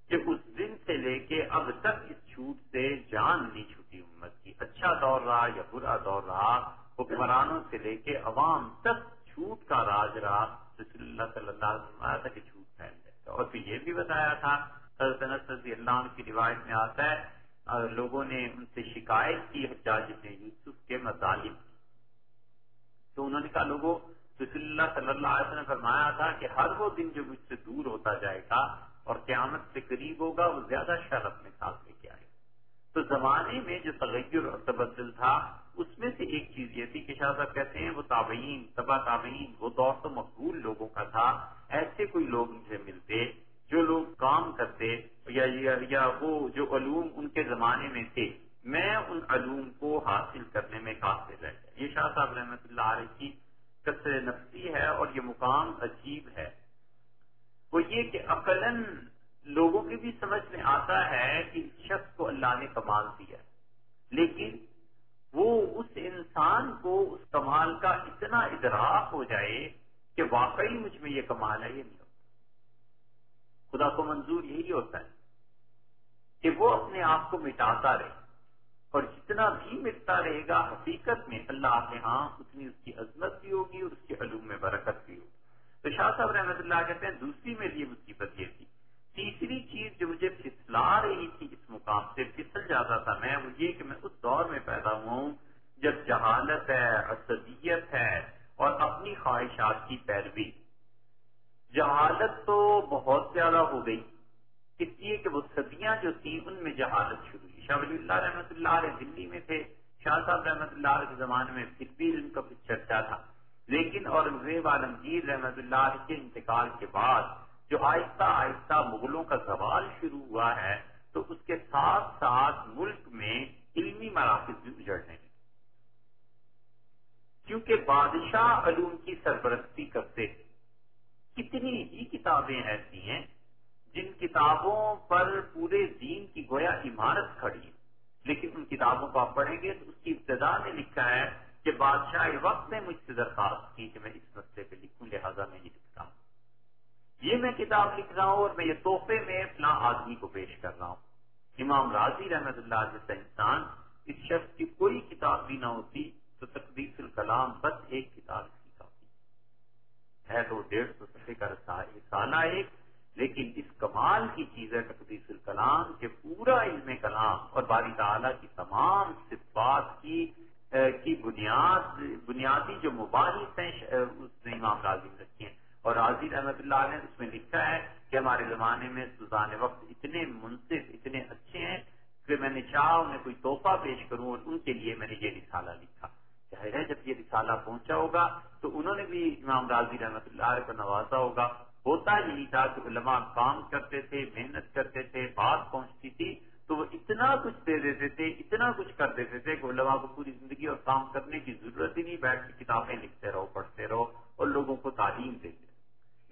[SPEAKER 1] کہ اس دن سے لے کے اب تک اس چھوٹ سے جان نہیں چھوٹی امت کی۔ اچھا دور رہا یا برا دور رہا حکمرانوں سے لے کے عوام تک چھوٹ کا راج رہا رسول اللہ صلی اللہ علیہ وسلم آیا تھا کہ چھوٹ پھیل جائے۔ اور پھر یہ بھی بتایا تھا، حضرت رضی اللہ عنہ کی روایت میں آتا ہے لوگوں نے ان سے شکایت کی، حجاج نے یوسف کے مظالم کی۔ تو انہوں نے کہا لوگوں رسول اللہ صلی اللہ علیہ وسلم نے فرمایا تھا کہ ہر وہ دن جو مجھ سے دور ہوتا جائے گا اور قیامت سے قریب ہوگا، وہ زیادہ شر اپنے ساتھ لے کے آئے تو زمانے میں جو تغیر اور تبدل تھا اس میں سے ایک چیز یہ تھی کہ شاہ صاحب کہتے ہیں وہ تابعین تبا تابعین وہ دور تو مقبول لوگوں کا تھا۔ ایسے کوئی لوگ مجھے ملتے جو لوگ کام کرتے یا یا, یا وہ جو علوم ان کے زمانے میں تھے۔ میں ان علوم کو حاصل کرنے میں قاصر رہ گیا۔ یہ شاہ صاحب رحمۃ اللہ علیہ کی کثر نفسی ہے اور یہ مقام عجیب ہے۔ وہ یہ کہ عقلاً لوگوں کی بھی سمجھ میں آتا ہے کہ شخص کو اللہ نے کمال دیا۔ لیکن وہ اس انسان کو اس کمال کا اتنا ادراک ہو جائے کہ واقعی مجھ میں یہ کمال ہے، یہ نہیں ہوتا۔ خدا کو منظور یہی ہوتا ہے کہ وہ اپنے آپ کو مٹاتا رہے اور جتنا بھی مٹتا رہے گا، حقیقت میں اللہ کے ہاں اتنی اس کی عظمت بھی ہوگی اور اس کے علوم میں برکت بھی ہوگی۔ تو شاہ صاحب رحمۃ اللہ کہتے ہیں، دوسری میری یہ مصیبت یہ تھی۔ تیسری چیز جو مجھے پھسلا رہی تھی اس مقام سے پھسل جاتا تھا میں، وہ یہ کہ میں اس دور میں پیدا ہوا ہوں، جب جہالت ہے اسدیت ہے اور اپنی خواہشات کی پیروی۔ جہالت تو بہت زیادہ ہو گئی۔ اس لیے؟ کہ وہ صدیاں جو تھیں، ان میں جہالت شروع ہوئی۔ شاہ ولی اللہ رحمۃ اللہ علیہ دلی میں تھے، شاہ صاحب رحمۃ اللہ علیہ کے زمانے میں پھر بھی ان کا کچھ چرچا تھا۔ لیکن اورنگزیب عالمگیر رحمت اللہ علیہ کے انتقال کے بعد جو آہستہ آہستہ مغلوں کا زوال شروع ہوا ہے، تو اس کے ساتھ ساتھ ملک میں علمی مراکز بھی اجڑنے لگے۔ کیونکہ بادشاہ علوم کی سرپرستی کرتے کتنی ہی کتابیں ایسی ہیں جن کتابوں پر پورے دین کی گویا عمارت کھڑی ہے۔ لیکن ان کتابوں کو آپ پڑھیں گے تو اس کی ابتدا میں لکھا ہے کہ بادشاہ وقت نے مجھ سے درخواست کی کہ میں اس مسئلے پہ لکھوں، لہٰذا میں یہ لکھتا ہوں۔ یہ میں کتاب لکھ رہا ہوں اور میں یہ تحفے میں فلاں آدمی کو پیش کر رہا ہوں۔ امام راضی رحمت اللہ جیسا انسان اس شخص کی کوئی کتاب بھی نہ ہوتی تو تقدیس الکلام بس ایک کتاب ہے تو ڈیڑھ سو سفے کا رسالہ ایک، لیکن اس کمال کی چیز ہے تقدیس الکلام کہ پورا علم کلام اور باری تعالیٰ کی تمام صفات کی کی بنیاد، بنیادی جو مباحث ہیں اس نے امام راضی نے رکھی ہیں۔ اور راضی رحمت اللہ نے اس میں لکھا ہے کہ ہمارے زمانے میں سلطان وقت اتنے منصف، اتنے اچھے ہیں کہ میں نے چاہا انہیں کوئی تحفہ پیش کروں اور ان کے لیے میں نے یہ رسالہ لکھا۔ ظاہر ہے جب یہ رسالہ پہنچا ہوگا تو انہوں نے بھی امام راضی رحمت اللہ علیہ کو نوازا ہوگا۔ ہوتا ہی تھا کہ علماء کام کرتے تھے، محنت کرتے تھے، بات پہنچتی تھی، تو وہ اتنا کچھ دے دیتے تھے، اتنا کچھ کر دیتے تھے کہ علماء کو پوری زندگی اور کام کرنے کی ضرورت ہی نہیں، بیٹھ کے کتابیں لکھتے رہو، پڑھتے رہو اور لوگوں کو تعلیم دیتے رہو۔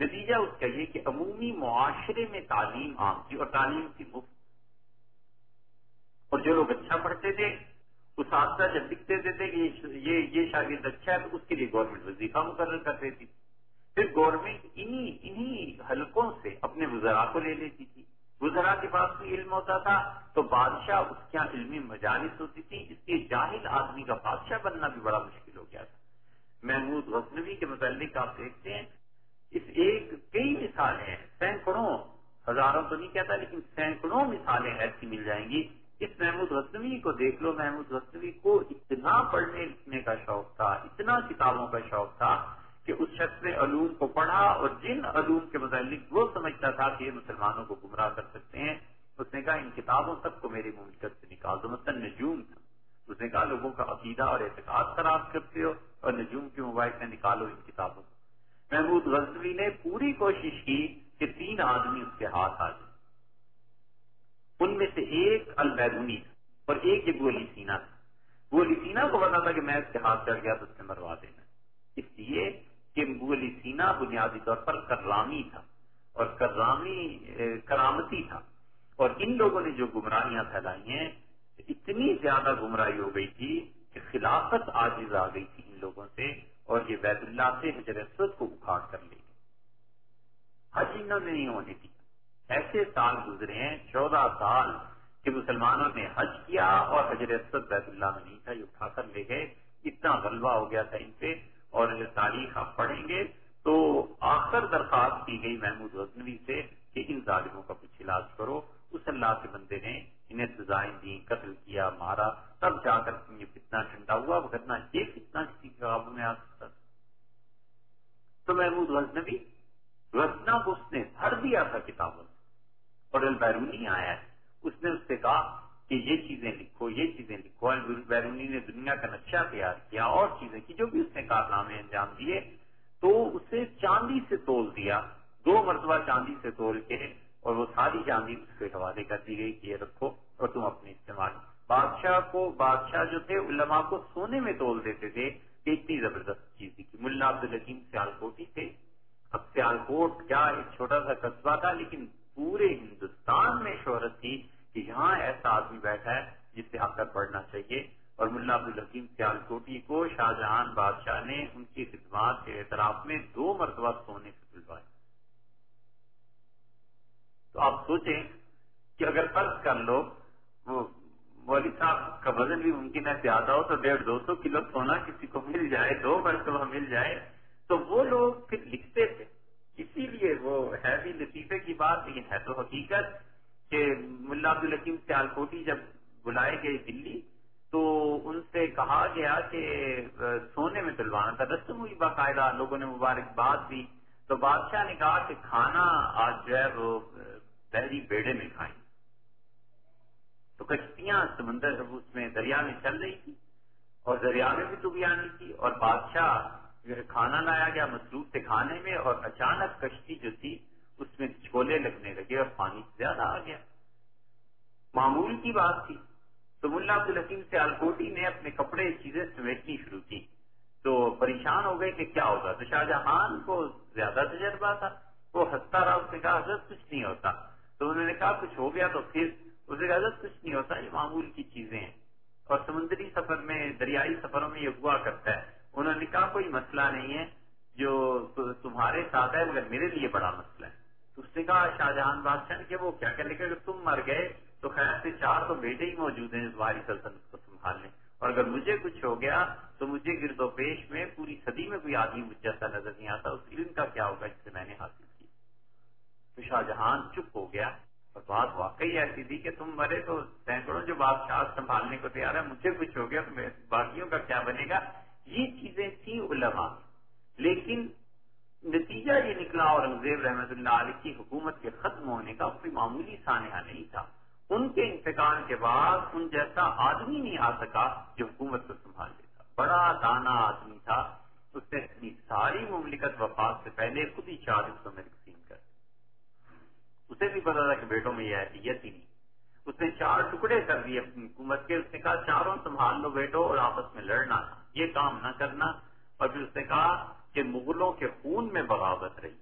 [SPEAKER 1] نتیجہ اس کا یہ کہ عمومی معاشرے میں تعلیم عام تھی اور تعلیم کی مفت۔ اور جو لوگ اچھا پڑھتے تھے اس حادثہ جب لکھتے تھے کہ یہ یہ شاگرد اچھا ہے، تو اس کے لیے گورنمنٹ وظیفہ مقرر کر دیتی پھر گورنمنٹ انہی انہی حلقوں سے اپنے وزراء کو لے لیتی تھی۔ وزراء کے پاس بھی علم ہوتا تھا، تو بادشاہ اس کے یہاں علمی مجالس ہوتی تھی اس کے جاہل آدمی کا بادشاہ بننا بھی بڑا مشکل ہو گیا تھا۔ محمود غزنوی کے متعلق آپ دیکھتے ہیں، اس ایک کئی مثالیں ہیں، سینکڑوں، ہزاروں تو نہیں کہتا، لیکن سینکڑوں مثالیں ایسی مل جائیں گی۔ اس محمود غزنوی کو دیکھ لو، محمود غزنوی کو اتنا پڑھنے لکھنے کا شوق تھا، اتنا کتابوں کا شوق تھا کہ اس شخص نے علوم کو پڑھا اور جن علوم کے متعلق وہ سمجھتا تھا کہ یہ مسلمانوں کو گمراہ کر سکتے ہیں، اس نے کہا، ان کتابوں تک کو میری مملکت سے نکال دو مثلا نجوم تھا۔ اس نے کہا، لوگوں کا عقیدہ اور اعتقاد خراب کرتے ہو اور نجوم کی موبائل سے نکالو ان کتابوں کو۔ محمود غزوی نے پوری کوشش کی کہ تین آدمی اس کے ہاتھ آ جائے ان میں سے ایک البیرونی تھا اور ایک یہ گولی سینا تھا۔ گولی سینا کو پتا تھا کہ میں اس کے ہاتھ چڑھ گیا تو اس سے مروا دینا۔ اس لیے کہ گولی سینا بنیادی طور پر کرامی تھا اور کرامی کرامتی تھا۔ اور ان لوگوں نے جو گمراہیاں پھیلائی ہیں، اتنی زیادہ گمراہی ہو گئی تھی کہ خلافت آجز آ گئی تھی ان لوگوں سے اور یہ بیت اللہ سے حجرت کو اکھاڑ کر لے گئے۔ حج انہوں نے نہیں ہونے دیا ایسے سال گزرے ہیں، چودہ سال کہ مسلمانوں نے حج کیا اور حجرت بیت اللہ میں نہیں تھا یہ اٹھا کر لے گئے۔ اتنا غلبہ ہو گیا تھا ان سے اور تاریخ آپ پڑھیں گے تو آخر درخواست کی گئی محمود غزنوی سے کہ ان ظالموں کا کچھ علاج کرو۔ اس اللہ کے بندے نے انہیں سزائیں دی قتل کیا، مارا۔ تب جا کر یہ کتنا ٹھنڈا ہوا کرنا یہ کتنا کسی قابو میں آ سکتا۔ تو محمود غزنوی غزنا کو اس نے بھر دیا تھا کتابوں اور البیرونی آیا ہے۔ اس نے اس سے کہا کہ یہ چیزیں لکھو، یہ چیزیں لکھو۔ بیرونی نے دنیا کا نقشہ تیار کیا اور چیزیں کی، جو بھی اس نے کارنامے انجام دیے، تو اسے چاندی سے تول دیا۔ دو مرتبہ چاندی سے تول کے اور وہ ساری چاندی اس کے حوالے کر دی گئی کہ یہ رکھو اور تم اپنے استعمال۔ بادشاہ کو، بادشاہ جو تھے، علماء کو سونے میں تول دیتے تھے کہ اتنی زبردست چیز تھی ملا عبد الحکیم سیال کوٹی تھے۔ اب سیال کوٹ کیا ایک چھوٹا سا قصبہ تھا، لیکن پورے ہندوستان میں شہرت تھی کہ یہاں ایسا آدمی بیٹھا ہے جس سے آ کر پڑھنا چاہیے۔ اور ملا عبد الحکیم سیال کوٹی کو شاہ جہان بادشاہ نے ان کی خدمات کے اعتراف میں دو مرتبہ سونے سے دلوائے تو آپ سوچیں کہ اگر فرض کر لو، وہ مولوی صاحب کا وزن بھی ممکن ہے زیادہ ہو تو ڈیڑھ دو سو کلو سونا کسی کو مل جائے، دو مرتبہ مل جائے۔ تو وہ لوگ پھر لکھتے تھے۔ اسی لیے وہ ہے بھی لطیفے کی بات لیکن ہے۔ تو حقیقت کہ ملا عبد الحکیم سیال کوٹی جب بلائے گئے دلی، تو ان سے کہا گیا کہ سونے میں تلوانا تھا رسم ہوئی باقاعدہ، لوگوں نے مبارکباد دی۔ تو بادشاہ نے کہا کہ کھانا آج جو ہے وہ بحری بیڑے میں کھائیں۔ تو کشتیاں سمندر، اس میں دریا میں چل رہی تھی اور دریا میں بھی تو بھی آنی تھی اور بادشاہ جو ہے کھانا لایا گیا مصروف تھے کھانے میں اور اچانک کشتی جو تھی اس میں چھولے لگنے لگے اور پانی زیادہ آ گیا۔ معمول کی بات تھی۔ تو ملا عبد الحکیم سے الکوٹی نے اپنے کپڑے چیزیں سمیٹنی شروع کی۔ تو پریشان ہو گئے کہ کیا ہوگا تو شاہ جہان کو زیادہ تجربہ تھا۔ وہ ہنستا رہا، اس نے کہا، حضرت، کچھ نہیں ہوتا۔ تو انہوں نے کہا، کچھ ہو گیا تو پھر اس نے کہا، حضرت، کچھ نہیں ہوتا، یہ معمول کی چیزیں ہیں۔ اور سمندری سفر میں، دریائی سفروں میں یہ ہوا کرتا ہے۔ انہوں نے کہا کوئی مسئلہ نہیں ہے، جو تمہارے ساتھ ہے، مگر میرے لیے بڑا مسئلہ ہے۔ اس نے کہا شاہ جہان بادشاہ نے کہ وہ کیا کہ اگر تم مر گئے تو خیر سے چار تو بیٹے ہی موجود ہیں باری سلطنت کو سنبھالنے۔ اور اگر مجھے کچھ ہو گیا تو مجھے گرد و پیش میں پوری صدی میں کوئی آدمی مجھ جیسا نظر نہیں آتا۔ اس علم کا کیا ہوگا؟ جس سے میں نے حاصل کی تو شاہ جہان چپ ہو گیا اور بات واقعی ایسی تھی کہ تم مرے تو سینکڑوں جو بادشاہ سنبھالنے کو تیار ہے مجھے کچھ ہو گیا تو باقیوں کا کیا بنے گا؟ یہ چیزیں تھیں علماء۔ لیکن نتیجہ یہ نکلا اورنگزیب رحمت اللہ علیہ کی حکومت کے ختم ہونے کا کوئی معمولی سانحہ نہیں تھا۔ ان کے انتقال کے بعد ان جیسا آدمی نہیں آ سکا جو حکومت کو سنبھال لیتا۔ بڑا دانا آدمی تھا۔ اس نے اپنی ساری مملکت وفات سے پہلے خود ہی چار حصوں میں تقسیم کر اسے بھی پتا تھا کہ بیٹوں میں یہ حیثیت ہی نہیں۔ اس نے چار ٹکڑے کر دیے اپنی حکومت کے۔ اس نے کہا، چاروں سنبھال لو بیٹو اور آپس میں لڑنا۔ یہ کام نہ کرنا۔ اور پھر اس نے کہا کہ مغلوں کے خون میں بغاوت رہی۔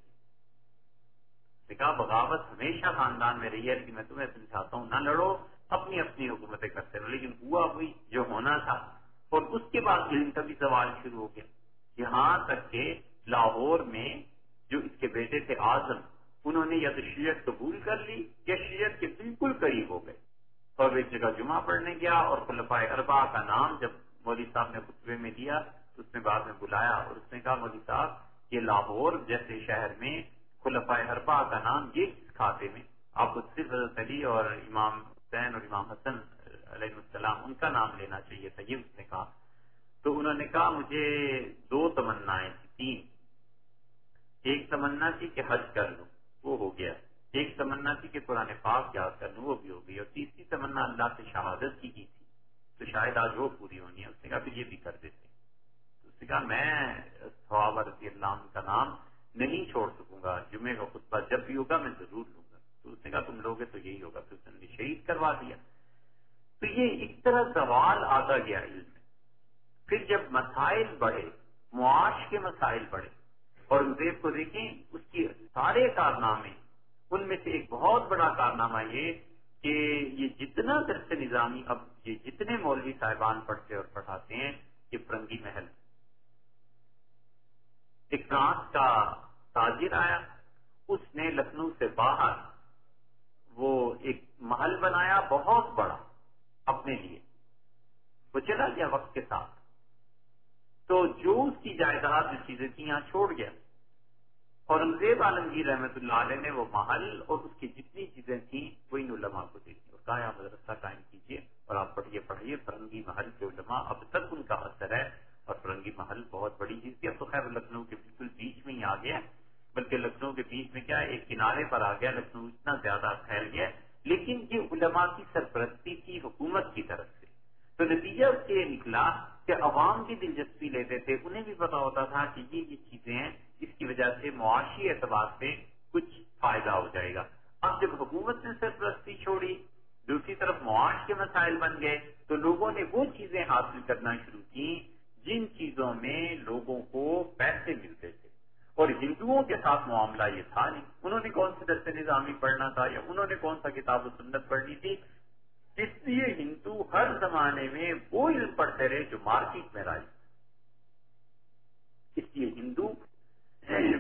[SPEAKER 1] کہا، بغاوت ہمیشہ خاندان میں رہی ہے، لیکن میں تمہیں سمجھاتا ہوں، نہ لڑو، اپنی اپنی حکومت باتیں کرتے رہے لیکن ہوا وہی، جو ہونا تھا۔ اور اس کے بعد علم کا بھی سوال شروع ہو گیا۔ یہاں تک کہ لاہور میں جو اس کے بیٹے تھے آزم انہوں نے یا تو شیعت قبول کر لی، یا شیعت کے بالکل قریب ہو گئے۔ اور ایک جگہ جمعہ پڑھنے گیا اور خلفائے اربا کا نام جب مودی صاحب نے خطبے میں دیا، اس نے بعد میں بلایا اور اس نے کہا، مودی صاحب، یہ لاہور جیسے شہر میں خلفائے اربا کا نام یہ کس کھاتے میں، آپ کو صرف حضرت علی اور امام حسین اور امام حسن علیہ السلام، ان کا نام لینا چاہیے تھا، یہ اس نے کہا۔ تو انہوں نے کہا، مجھے دو تمنا تین۔ ایک تمنا تھی کہ حج کر لوں، وہ ہو گیا۔ ایک تمنا تھی کہ قرآن پاک یاد کر لوں، وہ بھی ہو گئی۔ اور تیسری تمنا اللہ سے شہادت کی کی تھی۔ تو شاید آج وہ پوری ہونی ہے۔ اس نے کہا پھر یہ بھی کر دیتے تو اس نے کہا میں صحاب رضی اللہ عنہ کا نام نہیں چھوڑ سکوں گا۔ جمعے کا خطبہ جب بھی ہوگا میں ضرور لوں گا۔ تو اس نے کہا تم لوگے تو یہی ہوگا۔ پھر اس نے شہید کروا دیا۔ تو یہ ایک طرح سوال آتا گیا علم میں۔ پھر جب مسائل بڑھے، معاش کے مسائل بڑھے، اور زیب کو دیکھیں، اس کی سارے کارنامے، ان میں سے ایک بہت بڑا کارنامہ یہ کہ یہ جتنا درس نظامی اب یہ جتنے مولوی صاحبان پڑھتے اور پڑھاتے ہیں، یہ فرنگی محل۔ ایک فرانس کا تاجر آیا، اس نے لکھنؤ سے باہر وہ ایک محل بنایا بہت بڑا اپنے لیے۔ وہ چلا گیا وقت کے ساتھ۔ تو جو اس کی جائیداد جو چیزیں تھیں، یہاں چھوڑ گیا۔ اورنگزیب عالمگیر رحمت اللہ علیہ نے وہ محل اور اس کی جتنی چیزیں تھیں، وہ ان علماء کو دے اور کہا آپ مدرسہ قائم کیجیے اور آپ پڑھیے پڑھیے، فرنگی محل کے علماء اب تک ان کا اثر ہے۔ اور فرنگی محل بہت بڑی چیز تھی۔ اب تو خیر، لکھنؤ کے بالکل بیچ میں ہی آ گیا بلکہ لکھنؤ کے بیچ میں کیا ایک کنارے پر آ گیا لکھنؤ اتنا زیادہ پھیل گیا لیکن یہ علماء کی سرپرستی کی حکومت کی طرف سے تو نتیجہ اس سے یہ نکلا کہ عوام کی دلچسپی لیتے تھے انہیں بھی پتا ہوتا تھا کہ یہ یہ چیزیں ہیں اس کی وجہ سے معاشی اعتبار سے کچھ فائدہ ہو جائے گا اب جب حکومت نے سرپرستی چھوڑی دوسری طرف معاش کے مسائل بن گئے تو لوگوں نے وہ چیزیں حاصل کرنا شروع کی جن چیزوں میں لوگوں کو پیسے ملتے تھے اور ہندوؤں کے ساتھ معاملہ یہ تھا نہیں انہوں نے کون سے دست نظامی پڑھنا تھا یا انہوں نے کون سا کتاب و سنت پڑھنی تھی؟ اس لیے ہندو ہر زمانے میں وہ علم پڑھتے رہے جو مارکیٹ میں رائی اس لیے ہندو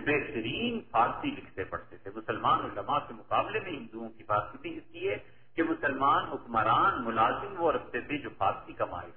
[SPEAKER 1] بہترین فارسی لکھتے پڑھتے تھے۔ مسلمان علماء کے مقابلے میں ہندوؤں کی بات تھی اس لیے کہ مسلمان حکمران ملازم وہ رکھتے تھے جو فارسی کمائے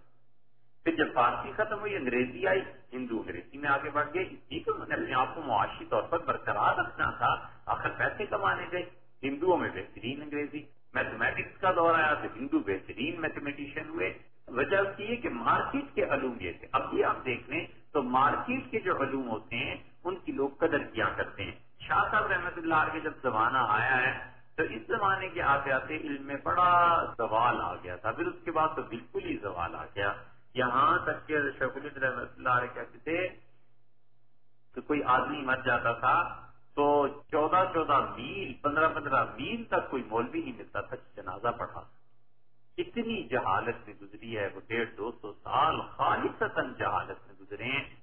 [SPEAKER 1] پھر جب فارسی ختم ہوئی، انگریزی آئی، ہندو انگریزی میں آگے بڑھ گئے۔ اس لیے کہ انہوں نے اپنے آپ کو معاشی طور پر برقرار رکھنا تھا، آخر پیسے کمانے گئے۔ ہندوؤں میں بہترین انگریزی میتھمیٹکس کا دور آیا تو ہندو بہترین میتھمیٹیشین ہوئے۔ وجہ اس کی کہ مارکیٹ کے علوم یہ تھے۔ اب بھی آپ دیکھ لیں تو مارکیٹ کے جو علوم ہوتے ہیں، ان کی لوگ قدر کیا کرتے ہیں۔ شاہ صاحب رحمت اللہ علیہ جب زمانہ آیا ہے، تو اس زمانے کے آتے آتے علم میں بڑا زوال آ گیا تھا۔ پھر اس کے بعد تو بالکل ہی زوال آ گیا۔ یہاں تک کہ شیخ رحمت اللہ علیہ کہتے تھے کہ کوئی آدمی مر جاتا تھا تو چودہ چودہ میل، پندرہ پندرہ میل تک کوئی مولوی نہیں ملتا تھا جنازہ پڑھا اتنی جہالت میں گزری ہے، وہ ڈیڑھ دو سو سال خالص جہالت میں گزرے ہیں۔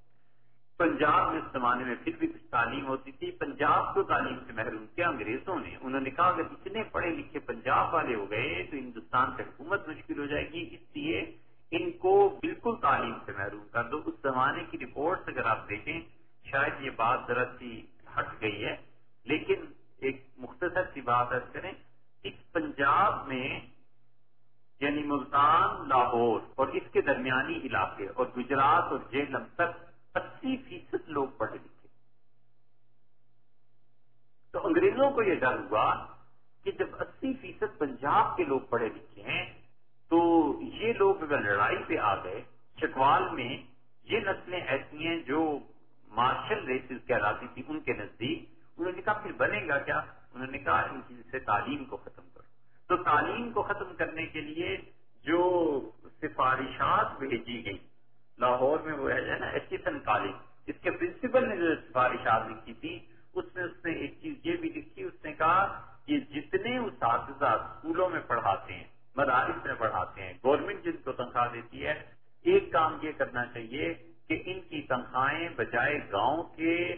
[SPEAKER 1] پنجاب میں اس زمانے میں پھر بھی کچھ تعلیم ہوتی تھی۔ پنجاب کو تعلیم سے محروم کیا انگریزوں نے؟ انہوں نے کہا، اگر اتنے پڑھے لکھے پنجاب والے ہو گئے تو ہندوستان سے حکومت مشکل ہو جائے گی۔ اس لیے ان کو بالکل تعلیم سے محروم کر دو۔ اس زمانے کی رپورٹ اگر آپ دیکھیں، شاید یہ بات ذرا سی ہٹ گئی ہے۔ لیکن ایک مختصر سی بات کریں اس پنجاب میں یعنی ملتان، لاہور اور اس کے درمیانی علاقے اور گجرات اور جیلم تک اسی فیصد لوگ پڑھے لکھے۔ تو انگریزوں کو یہ ڈر ہوا کہ جب اسی فیصد پنجاب کے لوگ پڑھے لکھے ہیں، تو یہ لوگ اگر لڑائی پہ آ گئے چکوال میں یہ نسلیں ایسی ہیں جو مارشل ریسز کہلاتی تھی ان کے نزدیک، انہوں نے کہا، پھر بنے گا کیا؟ انہوں نے کہا، ان چیز سے تعلیم کو ختم کرو۔ تو تعلیم کو ختم کرنے کے لیے جو سفارشات بھیجی گئی لاہور میں وہ ہے نا ایچیسن کالج، اس کے پرنسپل نے جو سفارشات لکھی تھی، اس میں اس نے ایک چیز یہ بھی لکھی، اس نے کہا کہ جتنے اساتذہ اسکولوں میں پڑھاتے ہیں، مدارس میں پڑھاتے ہیں، گورنمنٹ جن کو تنخواہ دیتی ہے، ایک کام یہ کرنا چاہیے کہ ان کی تنخواہیں بجائے گاؤں کے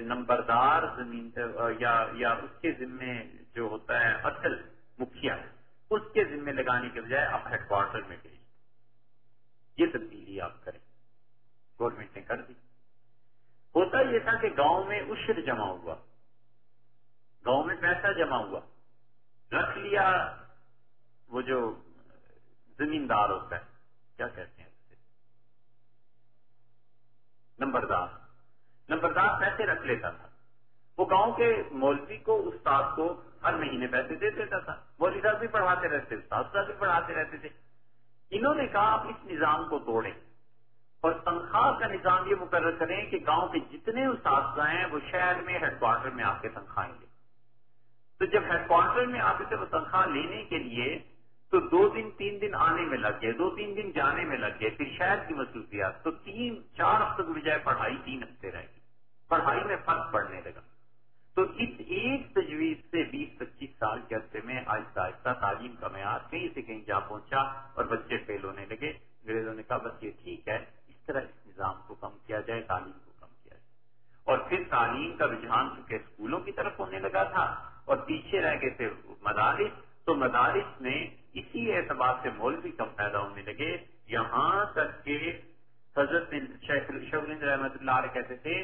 [SPEAKER 1] نمبردار زمین یا یا اس کے ذمے جو ہوتا ہے اصل مکھیا، اس کے ذمہ لگانے کے بجائے آپ ہیڈ کوارٹر میں بھیج یہ تبدیلی آپ کریں۔ گورنمنٹ نے کر دی۔ ہوتا یہ تھا کہ گاؤں میں اشر جمع ہوا۔ گاؤں میں پیسہ جمع ہوا۔ رکھ لیا وہ جو زمیندار ہوتا ہے۔ کیا کہتے ہیں؟ نمبردار۔ نمبردار پیسے رکھ لیتا تھا۔ وہ گاؤں کے مولوی کو استاد کو ہر مہینے پیسے دے دیتا تھا۔ مولوی صاحب بھی پڑھاتے رہتے، استاد صاحب بھی پڑھاتے رہتے تھے۔ انہوں نے کہا، آپ اس نظام کو توڑیں۔ اور تنخواہ کا نظام یہ مقرر کریں کہ گاؤں کے جتنے اساتذہ ہیں، وہ شہر میں ہیڈ کوارٹر میں آ کے تنخواہیں لیں۔ تو جب ہیڈ کوارٹر میں آ کے وہ تنخواہ لینے کے لیے تو دو دن تین دن آنے میں لگ گئے، دو تین دن جانے میں لگ گئے، پھر شہر کی مصروفیات۔ تو تین، چار ہفتے کی بجائے پڑھائی تین ہفتے رہ گئی۔ پڑھائی میں فرق پڑنے لگا۔ تو اس ایک تجویز سے بیس، پچیس سال کے عرصے میں آہستہ آہستہ تعلیم کا معیار کہیں سے کہیں جا پہنچا اور بچے فیل ہونے لگے۔ انگریزوں نے کہا، بس یہ ٹھیک ہے، اس طرح اس نظام کو کم کیا جائے، تعلیم کو کم کیا جائے۔ اور پھر تعلیم کا رجحان چونکہ اسکولوں کی طرف ہونے لگا تھا اور پیچھے رہ گئے تھے مدارس، تو مدارس میں اسی اعتبار سے مول بھی کم پیدا ہونے لگے۔ یہاں تک کہ حضرت شیخ رحمت اللہ علیہ کہتے تھے،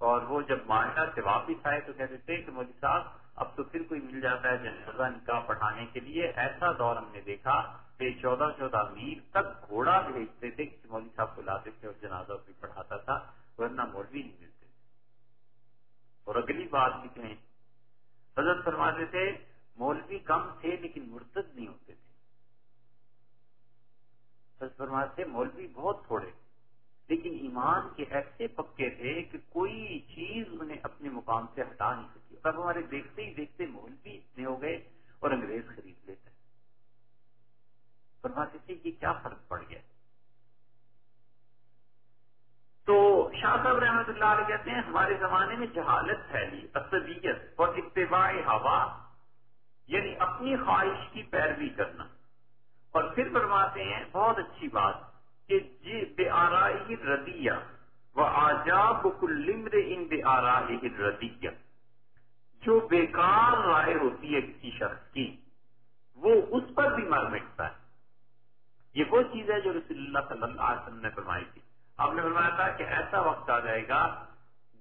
[SPEAKER 1] اور وہ جب مالٹا سے واپس آئے تو کہتے تھے کہ مودی صاحب، اب تو پھر کوئی مل جاتا ہے جنازہ نکاح پٹھانے کے لیے۔ ایسا دور ہم نے دیکھا کہ چودہ چودہ میل تک گھوڑا بھیجتے تھے کسی مولوی صاحب کو لاتے تھے اور جنازہ بھی پڑھاتا تھا، ورنہ مولوی نہیں ملتے۔ اور اگلی بات بھی کہیں۔ حضرت فرماتے تھے، مولوی کم تھے لیکن مرتد نہیں ہوتے تھے۔ حضرت فرماتے تھے، مولوی بہت تھوڑے، لیکن ایمان کے ایسے پکے تھے کہ کوئی چیز انہیں اپنے مقام سے ہٹا نہیں سکی۔ اب ہمارے دیکھتے ہی دیکھتے مول بھی اتنے ہو گئے اور انگریز خرید لیتے فرماتے تھے، یہ کیا فرق پڑ گیا؟ تو شاہ صاحب رحمت اللہ علیہ کہتے ہیں، ہمارے زمانے میں جہالت پھیلی اصبیت اور اتباع ہوا یعنی اپنی خواہش کی پیروی کرنا۔ اور پھر فرماتے ہیں، بہت اچھی بات کہ جی بے آرائی ردیہ، و آجاب کلمر ان بے آرائی ردیہ۔ جو بیکار رائے ہوتی ہے کسی شخص کی، وہ اس پر بھی مر مٹتا ہے۔ یہ وہ چیز ہے جو رسول اللہ صلی اللہ علیہ وسلم نے فرمائی تھی۔ آپ نے فرمایا تھا کہ ایسا وقت آ جائے گا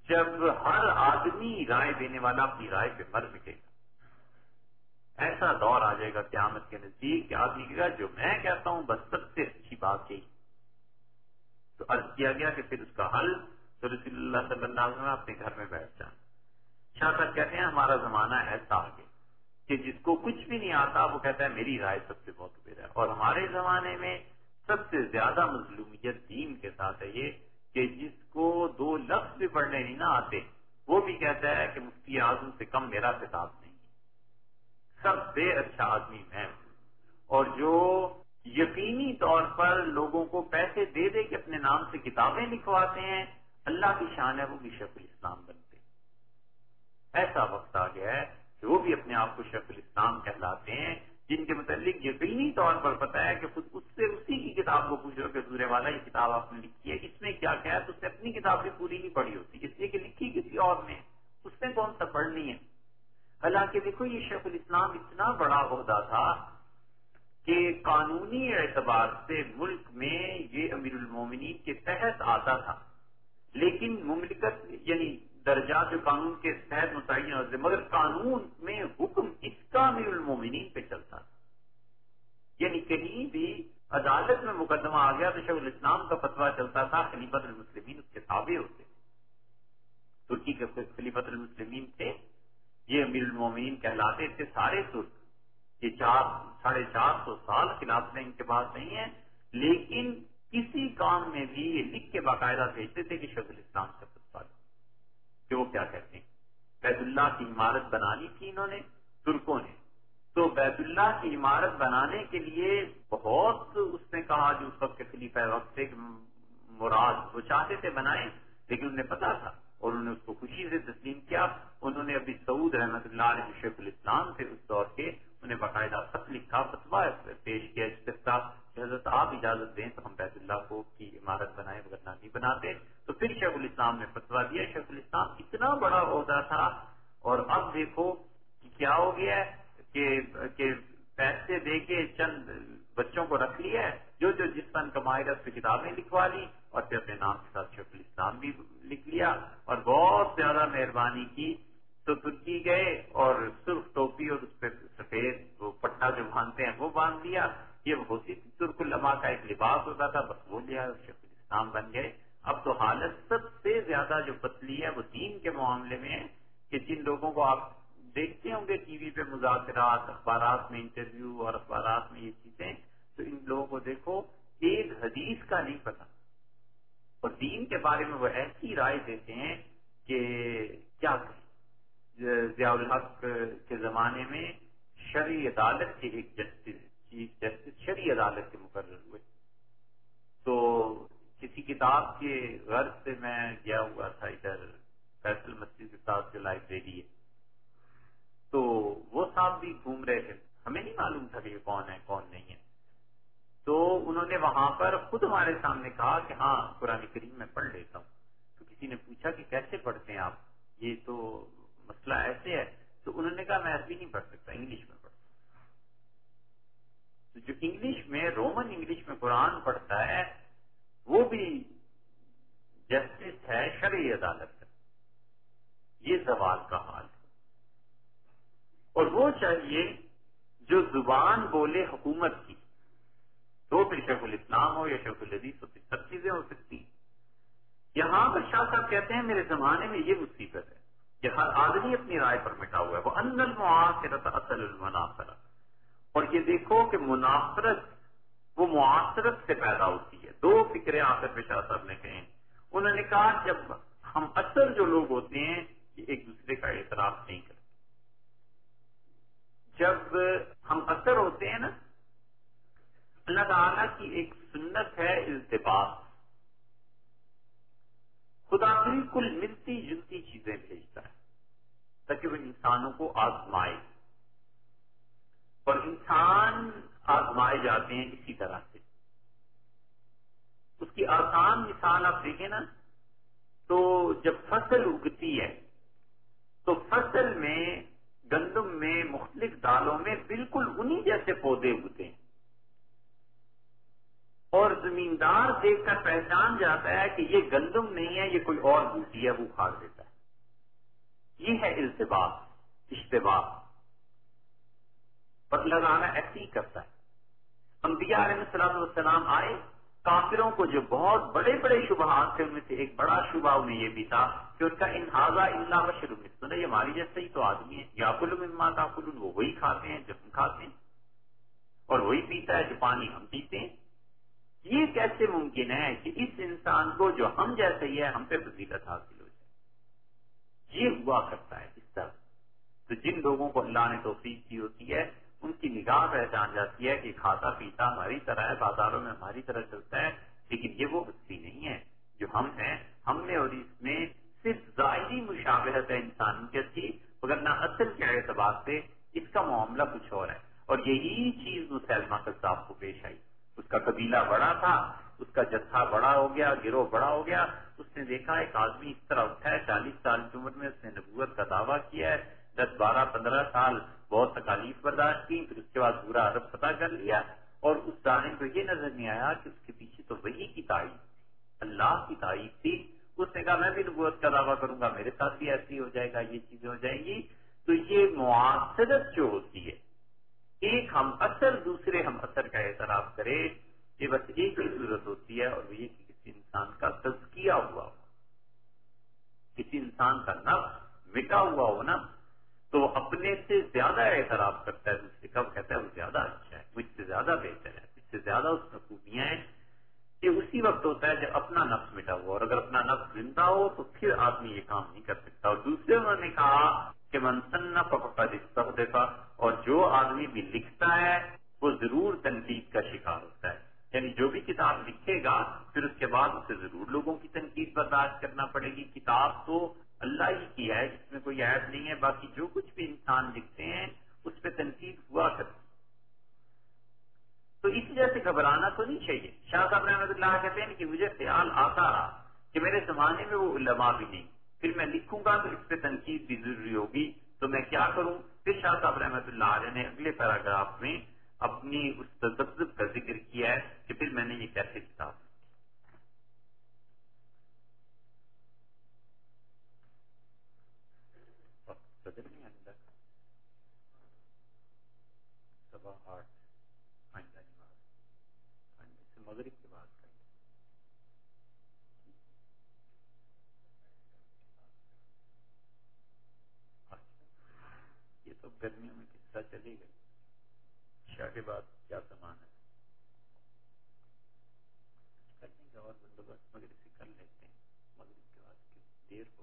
[SPEAKER 1] جب ہر آدمی رائے دینے والا اپنی رائے پہ مر مٹے گا۔ ایسا دور آ جائے گا قیامت کے نزدیک کہ آدمی کہے گا، جو میں کہتا ہوں، بس سب سے اچھی بات یہی تو عرض کیا گیا کہ پھر اس کا حل تو رسول اللہ صلی اللہ علیہ وسلم اپنے گھر میں بیٹھ جائیں شاہ صاحب کہتے ہیں، ہمارا زمانہ ایسا آگے کہ جس کو کچھ بھی نہیں آتا، وہ کہتا ہے، میری رائے سب سے بہت بیر ہے۔ اور ہمارے زمانے میں سب سے زیادہ مظلومیت دین کے ساتھ ہے یہ کہ جس کو دو لفظ بھی پڑھنے نہیں نہ آتے، وہ بھی کہتا ہے کہ مفتی اعظم سے کم میرا کتاب نہیں۔ سب سے اچھا آدمی میں اور جو یقینی طور پر لوگوں کو پیسے دے دے کے اپنے نام سے کتابیں لکھواتے ہیں، اللہ کی شان ہے، وہ بھی شیخ الاسلام بنتے ایسا وقت آ گیا ہے کہ وہ بھی اپنے آپ کو شیخ الاسلام کہلاتے ہیں، جن کے متعلق یقینی طور پر پتا ہے کہ خود اس سے اسی کی کتاب کو پوچھو کہ سورے والا، یہ کتاب آپ نے لکھی ہے، اس میں کیا کیا ہے؟ تو اس نے اپنی کتاب بھی پوری نہیں پڑھی ہوتی، اس لیے کہ لکھی کسی اور نے۔ اس نے کون سا پڑھنی ہے؟ حالانکہ دیکھو یہ شیخ الاسلام اتنا بڑا عہدہ تھا کہ قانونی اعتبار سے ملک میں یہ امیر المومنین کے تحت آتا تھا۔ لیکن مملکت یعنی درجات جو قانون کے تحت متعین ہوتے مگر قانون میں حکم اس کا امیر المومنین پہ چلتا تھا۔ یعنی کہیں بھی عدالت میں مقدمہ آ گیا تو شیخ الاسلام کا فتوا چلتا تھا خلیفت المسلمین اس کے تابع ہوتے۔ ترکی کے خلیفت المسلمین تھے۔ یہ امیر المومنین کہلاتے تھے سارے ترک یہ چار ساڑھے چار سو سال خلافت ان کے پاس نہیں ہے، لیکن کسی کام میں بھی یہ لکھ کے باقاعدہ بھیجتے تھے کہ شیخ الاسلام سے فتوا کہ وہ کیا کہتے ہیں؟ بیت اللہ کی عمارت بنانی تھی انہوں نے، ترکوں نے۔ تو بیت اللہ کی عمارت بنانے کے لیے بہت اس نے کہا جو اس وقت کے خلیفہ وقت سے مراد وہ چاہتے تھے بنائے لیکن انہیں پتا تھا اور انہوں نے اس کو خوشی سے تسلیم کیا۔ انہوں ابھی سعود رحمت اللہ علیہ شیخ الاسلام تھے اس دور کے، انہیں باقاعدہ خط لکھا فتوا پیش کیا استفتا حضرت آپ اجازت دیں تو ہم بیت اللہ کو کی عمارت بنائے وغیرہ نہیں بناتے تو پھر شیخ الاسلام نے فتوا دیا شیخ الاسلام اتنا بڑا عہدہ تھا اور اب دیکھو کہ کیا ہو گیا ہے کہ پیسے دے کے چند بچوں کو رکھ لیا ہے جو جو جس فن کمائے اس پہ کتابیں لکھوا لی اور پھر اپنے نام کے ساتھ شیخ الاسلام بھی لکھ لیا اور بہت زیادہ مہربانی کی تو ترکی گئے اور صرف ٹوپی اور اس پہ سفید وہ پٹا جو باندھتے ہیں وہ باندھ لیا یہ ہوتی تھی ترک الما کا ایک لباس ہوتا تھا بس وہ لیا شیخ الاسلام بن گئے اب تو حالت سب سے زیادہ جو پتلی ہے وہ دین کے معاملے میں ہے کہ جن لوگوں کو آپ دیکھتے ہوں گے ٹی وی پہ مذاکرات اخبارات میں انٹرویو اور اخبارات میں یہ چیزیں تو ان لوگوں کو دیکھو، ایک حدیث کا نہیں پتا۔ اور دین کے بارے میں وہ ایسی رائے دیتے ہیں کہ کیا کہیں۔ ضیاء الحق کے زمانے میں شرعی عدالت کے ایک جسٹس، چیف جسٹس شرعی عدالت کے مقرر ہوئے۔ تو کسی کتاب کے غرض سے میں گیا ہوا تھا، ادھر فیصل مسجد کے ساتھ جو لائبریری ہے۔ تو وہ صاحب بھی گھوم رہے تھے۔ ہمیں نہیں معلوم تھا کہ یہ کون ہے، کون نہیں ہے۔ تو انہوں نے وہاں پر خود ہمارے سامنے کہا کہ ہاں قرآن کریم میں پڑھ لیتا ہوں۔ تو کسی نے پوچھا کہ کیسے پڑھتے ہیں آپ؟ یہ تو مسئلہ ایسے ہے۔ تو انہوں نے کہا، میں ایسے نہیں پڑھ سکتا، انگلش میں پڑھتا تو جو انگلش میں، رومن انگلش میں قرآن پڑھتا ہے، وہ بھی جسٹس ہے، شرعی عدالت ہے۔ یہ سوال کا حال۔ ہے اور وہ چاہیے جو زبان بولے حکومت کی۔ تو پھر شیخ الاسلام ہو یا شیخ الحدیث ہو سب چیزیں ہو سکتی۔ یہاں پر شاہ صاحب کہتے ہیں، میرے زمانے میں یہ مصیبت ہے کہ ہر آدمی اپنی رائے پر مٹا ہوا ہے۔ وہ ان المعاصرت اصل المناثرت اور یہ دیکھو کہ منافرت وہ معاصرت سے پیدا ہوتی ہے۔ دو فکریں آخر پہ شاہ صاحب نے کہیں۔ انہوں نے کہا، جب ہم اثر جو لوگ ہوتے ہیں، یہ ایک دوسرے کا اعتراف نہیں کرتے۔ جب ہم اثر ہوتے ہیں نا، اللہ تعالیٰ کی ایک سنت ہے التباس۔ خدا بالکل ملتی جلتی چیزیں بھیجتا ہے تاکہ وہ انسانوں کو آزمائے۔ اور انسان آزمائے جاتے ہیں اسی طرح سے۔ اس کی آسان مثال آپ دیکھیں نا، تو جب فصل اگتی ہے، تو فصل میں گندم میں مختلف دالوں میں بالکل انہی جیسے پودے اگتے ہیں۔ اور زمیندار دیکھ کر پہچان جاتا ہے کہ یہ گندم نہیں ہے، یہ کوئی اور بوٹی ہے، وہ کھاڑ دیتا ہے۔ یہ ہے التباس اشتباہ پر لگانا ایسے ہی کرتا ہے۔ انبیاء علیہ السلام والسلام آئے کافروں کو جو بہت بڑے بڑے شبہات تھے، ان میں سے ایک بڑا شبہ انہیں یہ بھی تھا کہ ان کا انحاظہ اللہ بشر سنا یہ ہماری جیسا ہی تو آدمی ہے یا کل مما کا کل وہ وہی کھاتے ہیں جو ہم کھاتے ہیں۔ اور وہی پیتا ہے جو پانی ہم پیتے ہیں۔ یہ کیسے ممکن ہے کہ اس انسان کو جو ہم جیسے ہی ہے، ہم پہ فضیلت حاصل ہو جائے؟ یہ ہوا کرتا ہے اس طرح۔ تو جن لوگوں کو اللہ نے توفیق کی ہوتی ہے ان کی نگاہ پہچان جاتی ہے کہ کھاتا پیتا ہماری طرح ہے، بازاروں میں ہماری طرح چلتا ہے، لیکن یہ وہ ہستی نہیں ہے جو ہم ہیں۔ ہم نے اور اس میں صرف ظاہری مشابہت ہے انسانیت کی، مگر نہ اصل کے اعتبار سے اس کا معاملہ کچھ اور ہے۔ اور یہی چیز مسلمہ صاحب کو پیش آئی۔ اس کا قبیلہ بڑا تھا، اس کا جتھا بڑا ہو گیا، گروہ بڑا ہو گیا۔ اس نے دیکھا ایک آدمی اس طرح اٹھا ہے، چالیس سال کی عمر میں اس نے نبوت کا دعویٰ کیا ہے۔ دس بارہ پندرہ سال بہت تکالیف برداشت کی، پھر اس کے بعد پورا عرب پتہ کر لیا اور اس دانے کو یہ نظر نہیں آیا کہ اس کے پیچھے تو وہی کی تائید تھی، اللہ کی تائید تھی۔ اس نے کہا، میں بھی نبوت کا دعویٰ کروں گا، میرے ساتھ بھی ایسی ہو جائے گا، یہ چیزیں ہو جائیں گی۔ تو یہ معاصرت جو ہوتی ہے، ایک ہم اثر، دوسرے ہم اثر کا اعتراف کرے، یہ بس ایک ہی ضرورت ہوتی ہے اور یہ کہ کسی انسان کا تزکیہ ہوا ہو، کسی انسان کا نفس مٹا ہوا ہو نا تو اپنے سے زیادہ اعتراف کرتا ہے، دوسرے کا کہتا ہے، وہ زیادہ اچھا ہے، مجھ سے زیادہ بہتر ہے، مجھ سے زیادہ اس میں خوبیاں ہیں۔ یہ اسی وقت ہوتا ہے جب اپنا نفس مٹا ہوا، اور اگر اپنا نفس زندہ ہو تو پھر آدمی یہ کام نہیں کر سکتا۔ اور دوسرے انہوں نے کہا کہ منسن پکا جس دیتا اور جو آدمی بھی لکھتا ہے، وہ ضرور تنقید کا شکار ہوتا ہے۔ یعنی جو بھی کتاب لکھے گا، پھر اس کے بعد اسے ضرور لوگوں کی تنقید برداشت کرنا پڑے گی۔ کتاب تو اللہ ہی کی ہے، جس میں کوئی عیب نہیں ہے، باقی جو کچھ بھی انسان لکھتے ہیں، اس پہ تنقید ہوا کرتی تو اس وجہ سے گھبرانا تو نہیں چاہیے۔ شاہ صاحب رحمۃ اللہ کہتے ہیں کہ مجھے خیال آتا رہا کہ میرے زمانے میں وہ علماء بھی نہیں۔ پھر میں لکھوں گا تو اس پہ تنقید بھی ضروری ہوگی۔ تو میں کیا کروں؟ پھر شاہ صاحب رحمۃ اللہ علیہ نے اگلے پیراگراف میں اپنی اس تذبذب کا ذکر کیا ہے کہ پھر میں نے یہ کیسے کتاب بدل نہیں اندر صبح آٹھ آئندہ نماز آئندہ سے مغرب کے بعد۔ کریں یہ تو گرمیوں میں کس طرح چلے گا؟ شاہ کے بعد کیا سامان ہے؟ کرنے کا اور بندوبست مغرب سے کر لیتے ہیں۔ مغرب کے بعد دیر بہت